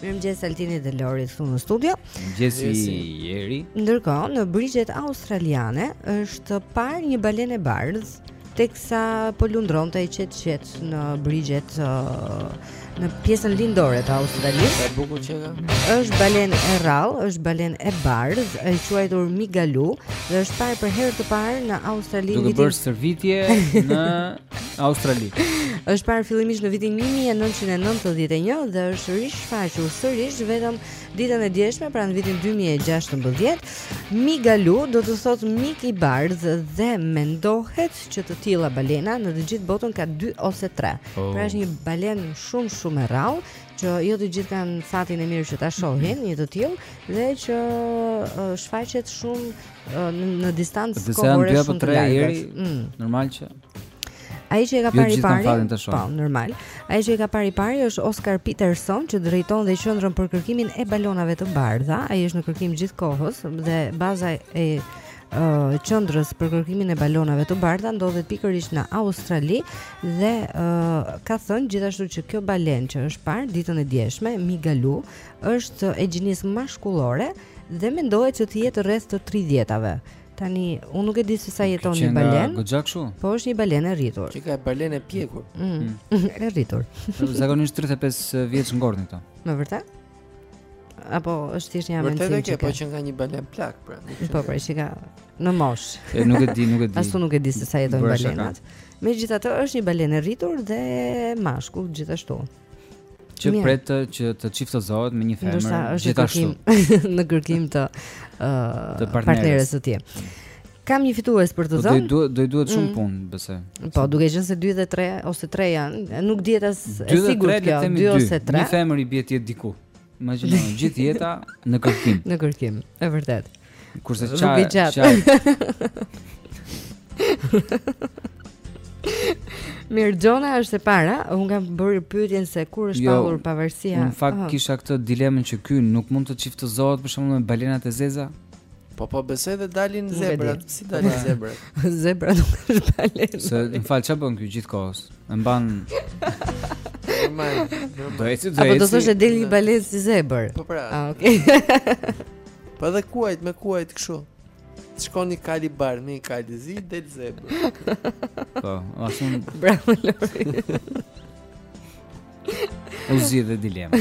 Mirëmëngjes Altini dhe Lori këtu në studio. Mirëmëngjes Jeri. Ndërkohë në brigjet australiane është parë një balenë e bardhë teksa po lundronte e qet qet në brigjet uh, në pjesën lindore të Australisë. Është bukur qenka. Është balenë e rrallë, është balenë e bardhë, e quajtur Migalu dhe është parë për herë të parë në Australi. Duke bërë stërvitje në Australi. Është parë fillimisht në vitin 1991 dhe është rishfaqur sërish vetëm ditën e djeshme, pra në vitin 2016. Migalu do të thotë mik i bardhë dhe mendohet që të tilla balena në të gjithë botën ka 2 ose 3. Oh. Pra është një balenë shumë shumë e rrallë që jo të gjithë kanë fatin e mirë që ta shohin një të tillë dhe që shfaqet shumë në distancë kohore shumë të largët. Mm. Normal që Ai që e ka jo parë i pari, po, normal. Ai që e ka parë i pari është Oscar Peterson, që drejton dhe qendrën për kërkimin e balenave të bardha. Ai është në kërkim gjithë kohës dhe baza e uh, qendrës për kërkimin e balenave të bardha ndodhet pikërisht në Australi dhe uh, ka thënë gjithashtu që kjo balen që është parë ditën e djeshme, Migalu, është e gjinisë mashkullore Dhe mendohet që të jetë rreth të 30-tave. Tani unë nuk e di se sa jeton një balen. Goxha kshu. Po është një balen e rritur. Qenka balen e pjekur. Mm. mm. e rritur. Zakonisht 35 vjeç ngordhin këto. Në vërtet? Apo është thjesht hamendje. Vërtet e ke, po qenka një balen plak, pra. Po, pra, qenka në mosh. E nuk e di, nuk e di. Ashtu nuk e di se sa jetojnë balenat. Megjithatë është një balen e rritur dhe mashkull gjithashtu. që Mirë. pret që të çiftozohet me një femër gjithashtu në kërkim të ë uh, partneres së tij. Kam një fitues për të po, dhënë. Do do i duhet shumë mm. punë, besoj. Po, duke qenë se 2 dhe 3 ose 3 janë, nuk dihet as e sigurt kjo, 2 ose 3. Një femër i bie të jet diku. Imagjino, gjithë jeta në kërkim. Në kërkim, e vërtet. Kurse çaj, çaj. Mirë, Xhona është e para, unë kam bërë pyetjen se kur është jo, shpallur pavarësia. Në fakt kisha këtë dilemën që ky nuk mund të çiftëzohet për shembull me balenat e zeza. Po po besoj dhe dalin zebrat, si dalin zebrat. Zebra nuk është balenë. Se më fal çfarë bën ky gjithkohës? E mban Normal. do eci do eci. Apo do thoshe del një balenë si zebër. Po pra. Ah, okay. Po edhe kuajt me kuajt kështu. Shkon një kal i bardh, një kal i zi, del zebër. Po, ashtu. Bravo Lori. U zgjidh edhe dilema.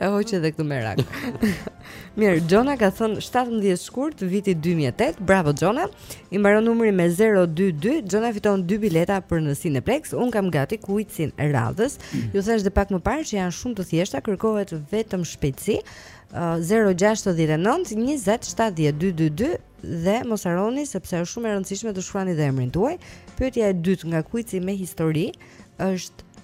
E hoqëm edhe këtë merak. Mirë, Xhona ka thënë 17 shkurt viti 2008. Bravo Xhona. I mbaron numri me 022. Xhona fiton 2 bileta për në Cineplex. Unë kam gati kuicin e radhës. Ju thashë dhe pak më parë që janë shumë të thjeshta, kërkohet vetëm shpejtësi. Uh, 069 20 70 222 dhe mos harroni sepse është shumë e rëndësishme të shkruani dhe emrin tuaj. Pyetja e dytë nga kuici me histori është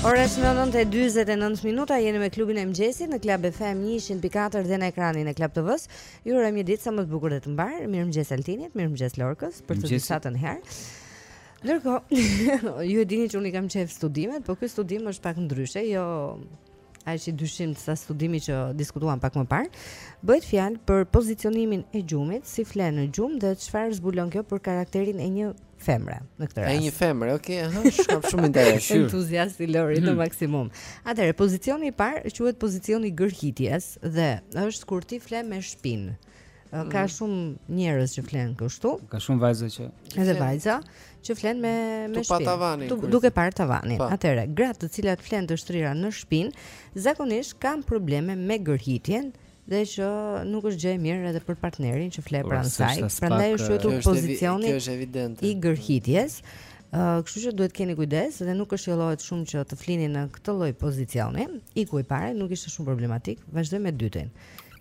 Ora është 9:49 minuta, jeni me klubin e mëngjesit në Club FM 104 dhe në ekranin e Club TV-së. Ju urojmë një ditë sa më të bukur dhe të mbarë. Mirëmëngjes Altinit, mirëmëngjes Lorkës për të disatën herë. Ndërkohë, ju e dini që unë i kam qejf studimet, por ky studim është pak ndryshe, jo aq i dyshimtë sa studimi që diskutuam pak më parë. Bëhet fjalë për pozicionimin e gjumit, si fle në gjumë dhe çfarë zbulon kjo për karakterin e një femre në këtë rast. E një femre, okay, aha, shumë shumë interes. Entuziast i Lori në hmm. maksimum. Atëherë, pozicioni i parë quhet pozicioni i gërhitjes dhe është kur ti fle me shpinë. Ka hmm. shumë njerëz që flenë kështu. Ka shumë vajza që. Edhe vajza. që flen me me shpinë. Duke parë tavanin. Po. Atëherë, gratë të cilat flen të shtrira në shpinë, zakonisht kanë probleme me gërhitjen dhe që nuk është gjë e mirë edhe për partnerin që fle po, pranë saj. Prandaj është quajtur pozicioni kjo është evidente. I gërhitjes. Uh, kështu që duhet të keni kujdes dhe nuk këshillohet shumë që të flini në këtë lloj pozicioni ky i pari nuk ishte shumë problematik vazhdoj me dytin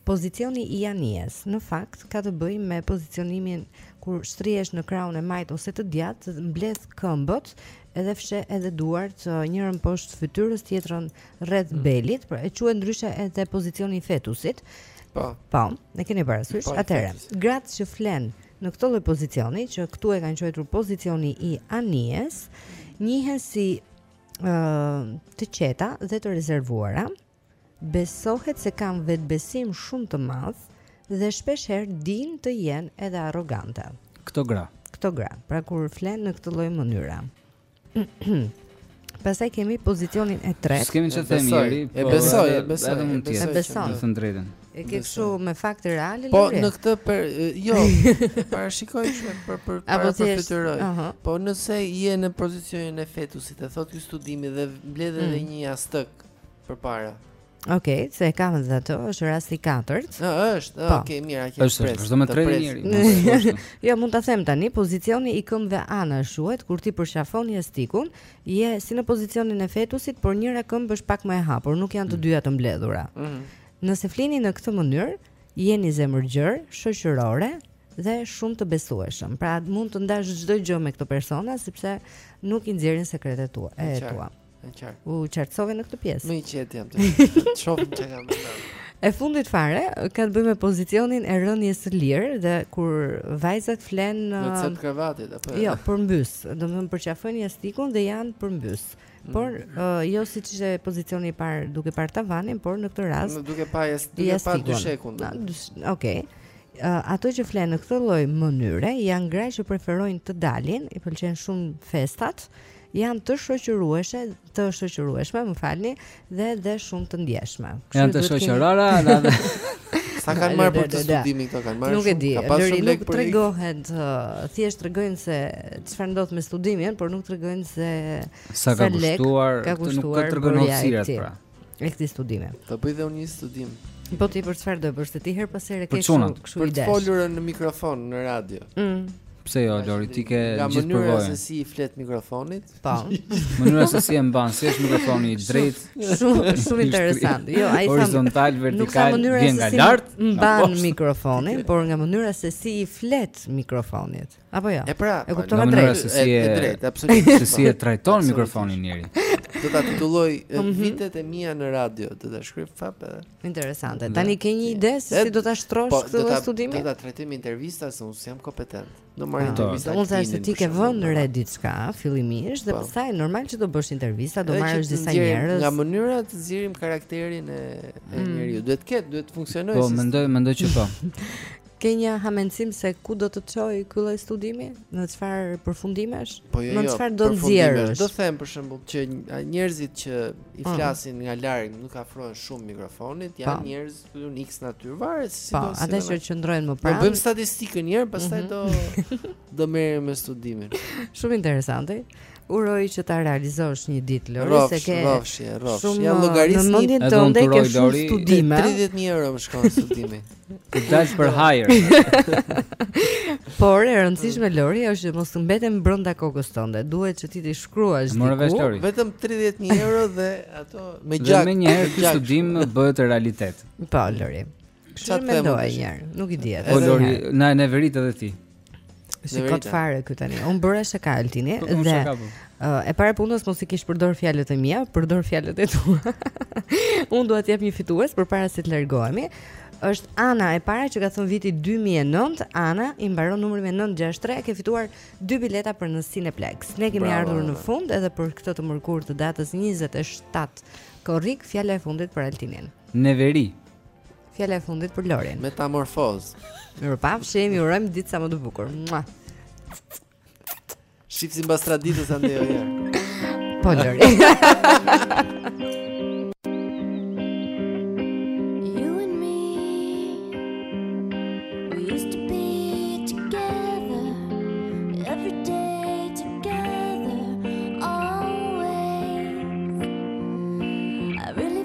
Pozicioni i anijes, në fakt, ka të bëjë me pozicionimin kur shtrihesh në krahun e majtë ose të djathtë, mbledh këmbët edhe fsheh edhe duart njërën poshtë fytyrës tjetrën rreth mm. belit, pra quhet ndryshe edhe pozicioni i fetusit. Po. Po, e keni parasysh? Po, Atëherë, gratë që flen në këtë lloj pozicioni që këtu e kanë quajtur pozicioni i anijes, njihen si ë uh, të qeta dhe të rezervuara. Besohet se kanë vetëbesim shumë të madh dhe shpesh herë dinë të jenë edhe arrogante. Këto gra. Këto gra, pra kur flenë në këtë lloj mënyre. Pastaj kemi pozicionin e tretë. S'kemi çfarë të themi. E po, besoj, e besoj. Edhe mund të jetë. E besoj. Në të drejtën. E ke kështu me fakte reale Po në këtë për, jo, parashikoj që për për para përfytyroj. Uh -huh. Po nëse je në pozicionin e fetusit, e thotë ky studimi dhe mbledh edhe mm. një jastëk Përpara. Okej, okay, se e kam edhe atë, është rasti i katërt. Ë, është. Po. Okej, okay, mirë, ajo është. Prit, vazhdo me të tretin. Jo, mund ta them tani, pozicioni i këmbëve anash quhet kur ti përqafon jastëkun, je si në pozicionin e fetusit, por njëra këmbë është pak më e hapur, nuk janë të mm. dyja të mbledhura. Ëh. Mm. Nëse flini në këtë mënyrë, jeni zemërgjerë, shoqërore dhe shumë të besueshëm. Pra, mund të ndash çdo gjë me këto persona sepse nuk i nxjerrin sekretet tua. Ëh. Në qartë. U qartësove në këtë pjesë. Më i qetë jam tani. Shoh çka kam thënë. E fundit fare ka të bëjë me pozicionin e rënies së lirë dhe kur vajzat flen në uh, qendër të krevatit apo jo, përmbys, domethënë përqafojnë jastikun dhe janë përmbys. Mm. Por uh, jo siç ishte pozicioni i parë duke parë tavanin, por në këtë rast duke parë jastikun, duke parë dyshekun. Okej. Okay. Uh, ato që flen në këtë lloj mënyre janë gra që preferojnë të dalin, i pëlqen shumë festat Janë të shoqërueshe, të shoqërueshme, më falni, dhe dhe shumë të ndjeshme. Janë të shoqërora, kemi... Sa kanë marrë për këtë studimin këto kanë marrë? Nuk e di. Lori, nuk tregohet, thjesht tregojnë se çfarë ndodh me studimin, por nuk tregojnë se sa ka kushtuar, ka kushtuar, nuk i tregon shifrat pra. e këtij studimi. Do bëj dhe unë një studim. Po ti për çfarë do bësh ti herë pas here ke kështu ide. Për të folur në mikrofon në radio. Mm. Pse jo Lori, ti ke gjithë përvojën. Nga mënyra se si i flet mikrofonit? Po. Mënyra se si e mban, si është mikrofoni i drejt. Shumë shumë interesant. Jo, a është horizontal, vertikal, vjen nga lart. Mban mikrofonin, por nga mënyra se si i flet mikrofonit. Apo jo? E pra, e kuptova drejt. E drejtë, absolutisht. Se si e trajton mikrofonin njëri. Do ta titulloj mhm. vitet e mia në radio, do ta shkruaj fap edhe. Interesante. Tani ke një ide se si do ta shtrosh po, këtë lloj studimi? Do ta trajtojmë intervista se unë jam kompetent. Do marr intervista. Unë thashë se ti ke vënë re diçka fillimisht dhe po. pastaj normal që do bësh intervista, do marrësh disa njerëz. Nga mënyra të nxjerrim karakterin e mm. njeriu. Duhet të ketë, duhet të funksionojë. Po, mendoj, mendoj që po. Ke një hamendësim se ku do të çojë ky lloj studimi, në çfarë përfundimesh, po jo, në jo, çfarë do nxjerrësh? Do them për shembull që njerëzit që i mm. flasin nga larg, nuk afrohen shumë mikrofonit, janë po. njerëz të një x natyre, varet si po, do. Po, ata që qëndrojnë më pranë. Do bëjmë statistikën një herë, pastaj mhm. do do merrem me studimin. Shumë interesante. Uroj që ta realizosh një ditë Lori rofsh, se ke rofsh, rofsh. Shumë ja llogarisni. Në mendjen tënde ke shumë studime. 30000 euro më shkon studimi. Të daltë për hair. Por e rëndësishme Lori është që mos të të mbeten brenda kokës tënde. Duhet që ti t'i shkruash diku. Vetëm 30000 euro dhe atë më jep. Dhe menjëherë ky studim bëhet realitet. Po Lori. Kështu që mendoje një herë, nuk i dihet. Po Lori, na e neverite edhe ti. Si kot fare këtu tani. Un bëra se ka Altini dhe uh, e para punës mos, s'i kish përdor fjalët e mia, përdor fjalët e tua. un dua të jap një fitues përpara se të largohemi. Është Ana e para që ka thënë viti 2009, Anës i mbaron numri me 963, ka fituar dy bileta për në Cineplex. Ne kemi Bravo, ardhur në fund edhe për këtë të mërkurë të datës 27 korrik, fjala e fundit për Altinin. Neveri. Fjala e fundit për Lorin. Metamorfoz. Mirupafshim, ju urojmë ditë sa më të bukur. Mua. Shifemi mbas traditës ande jo ja. Po Lori.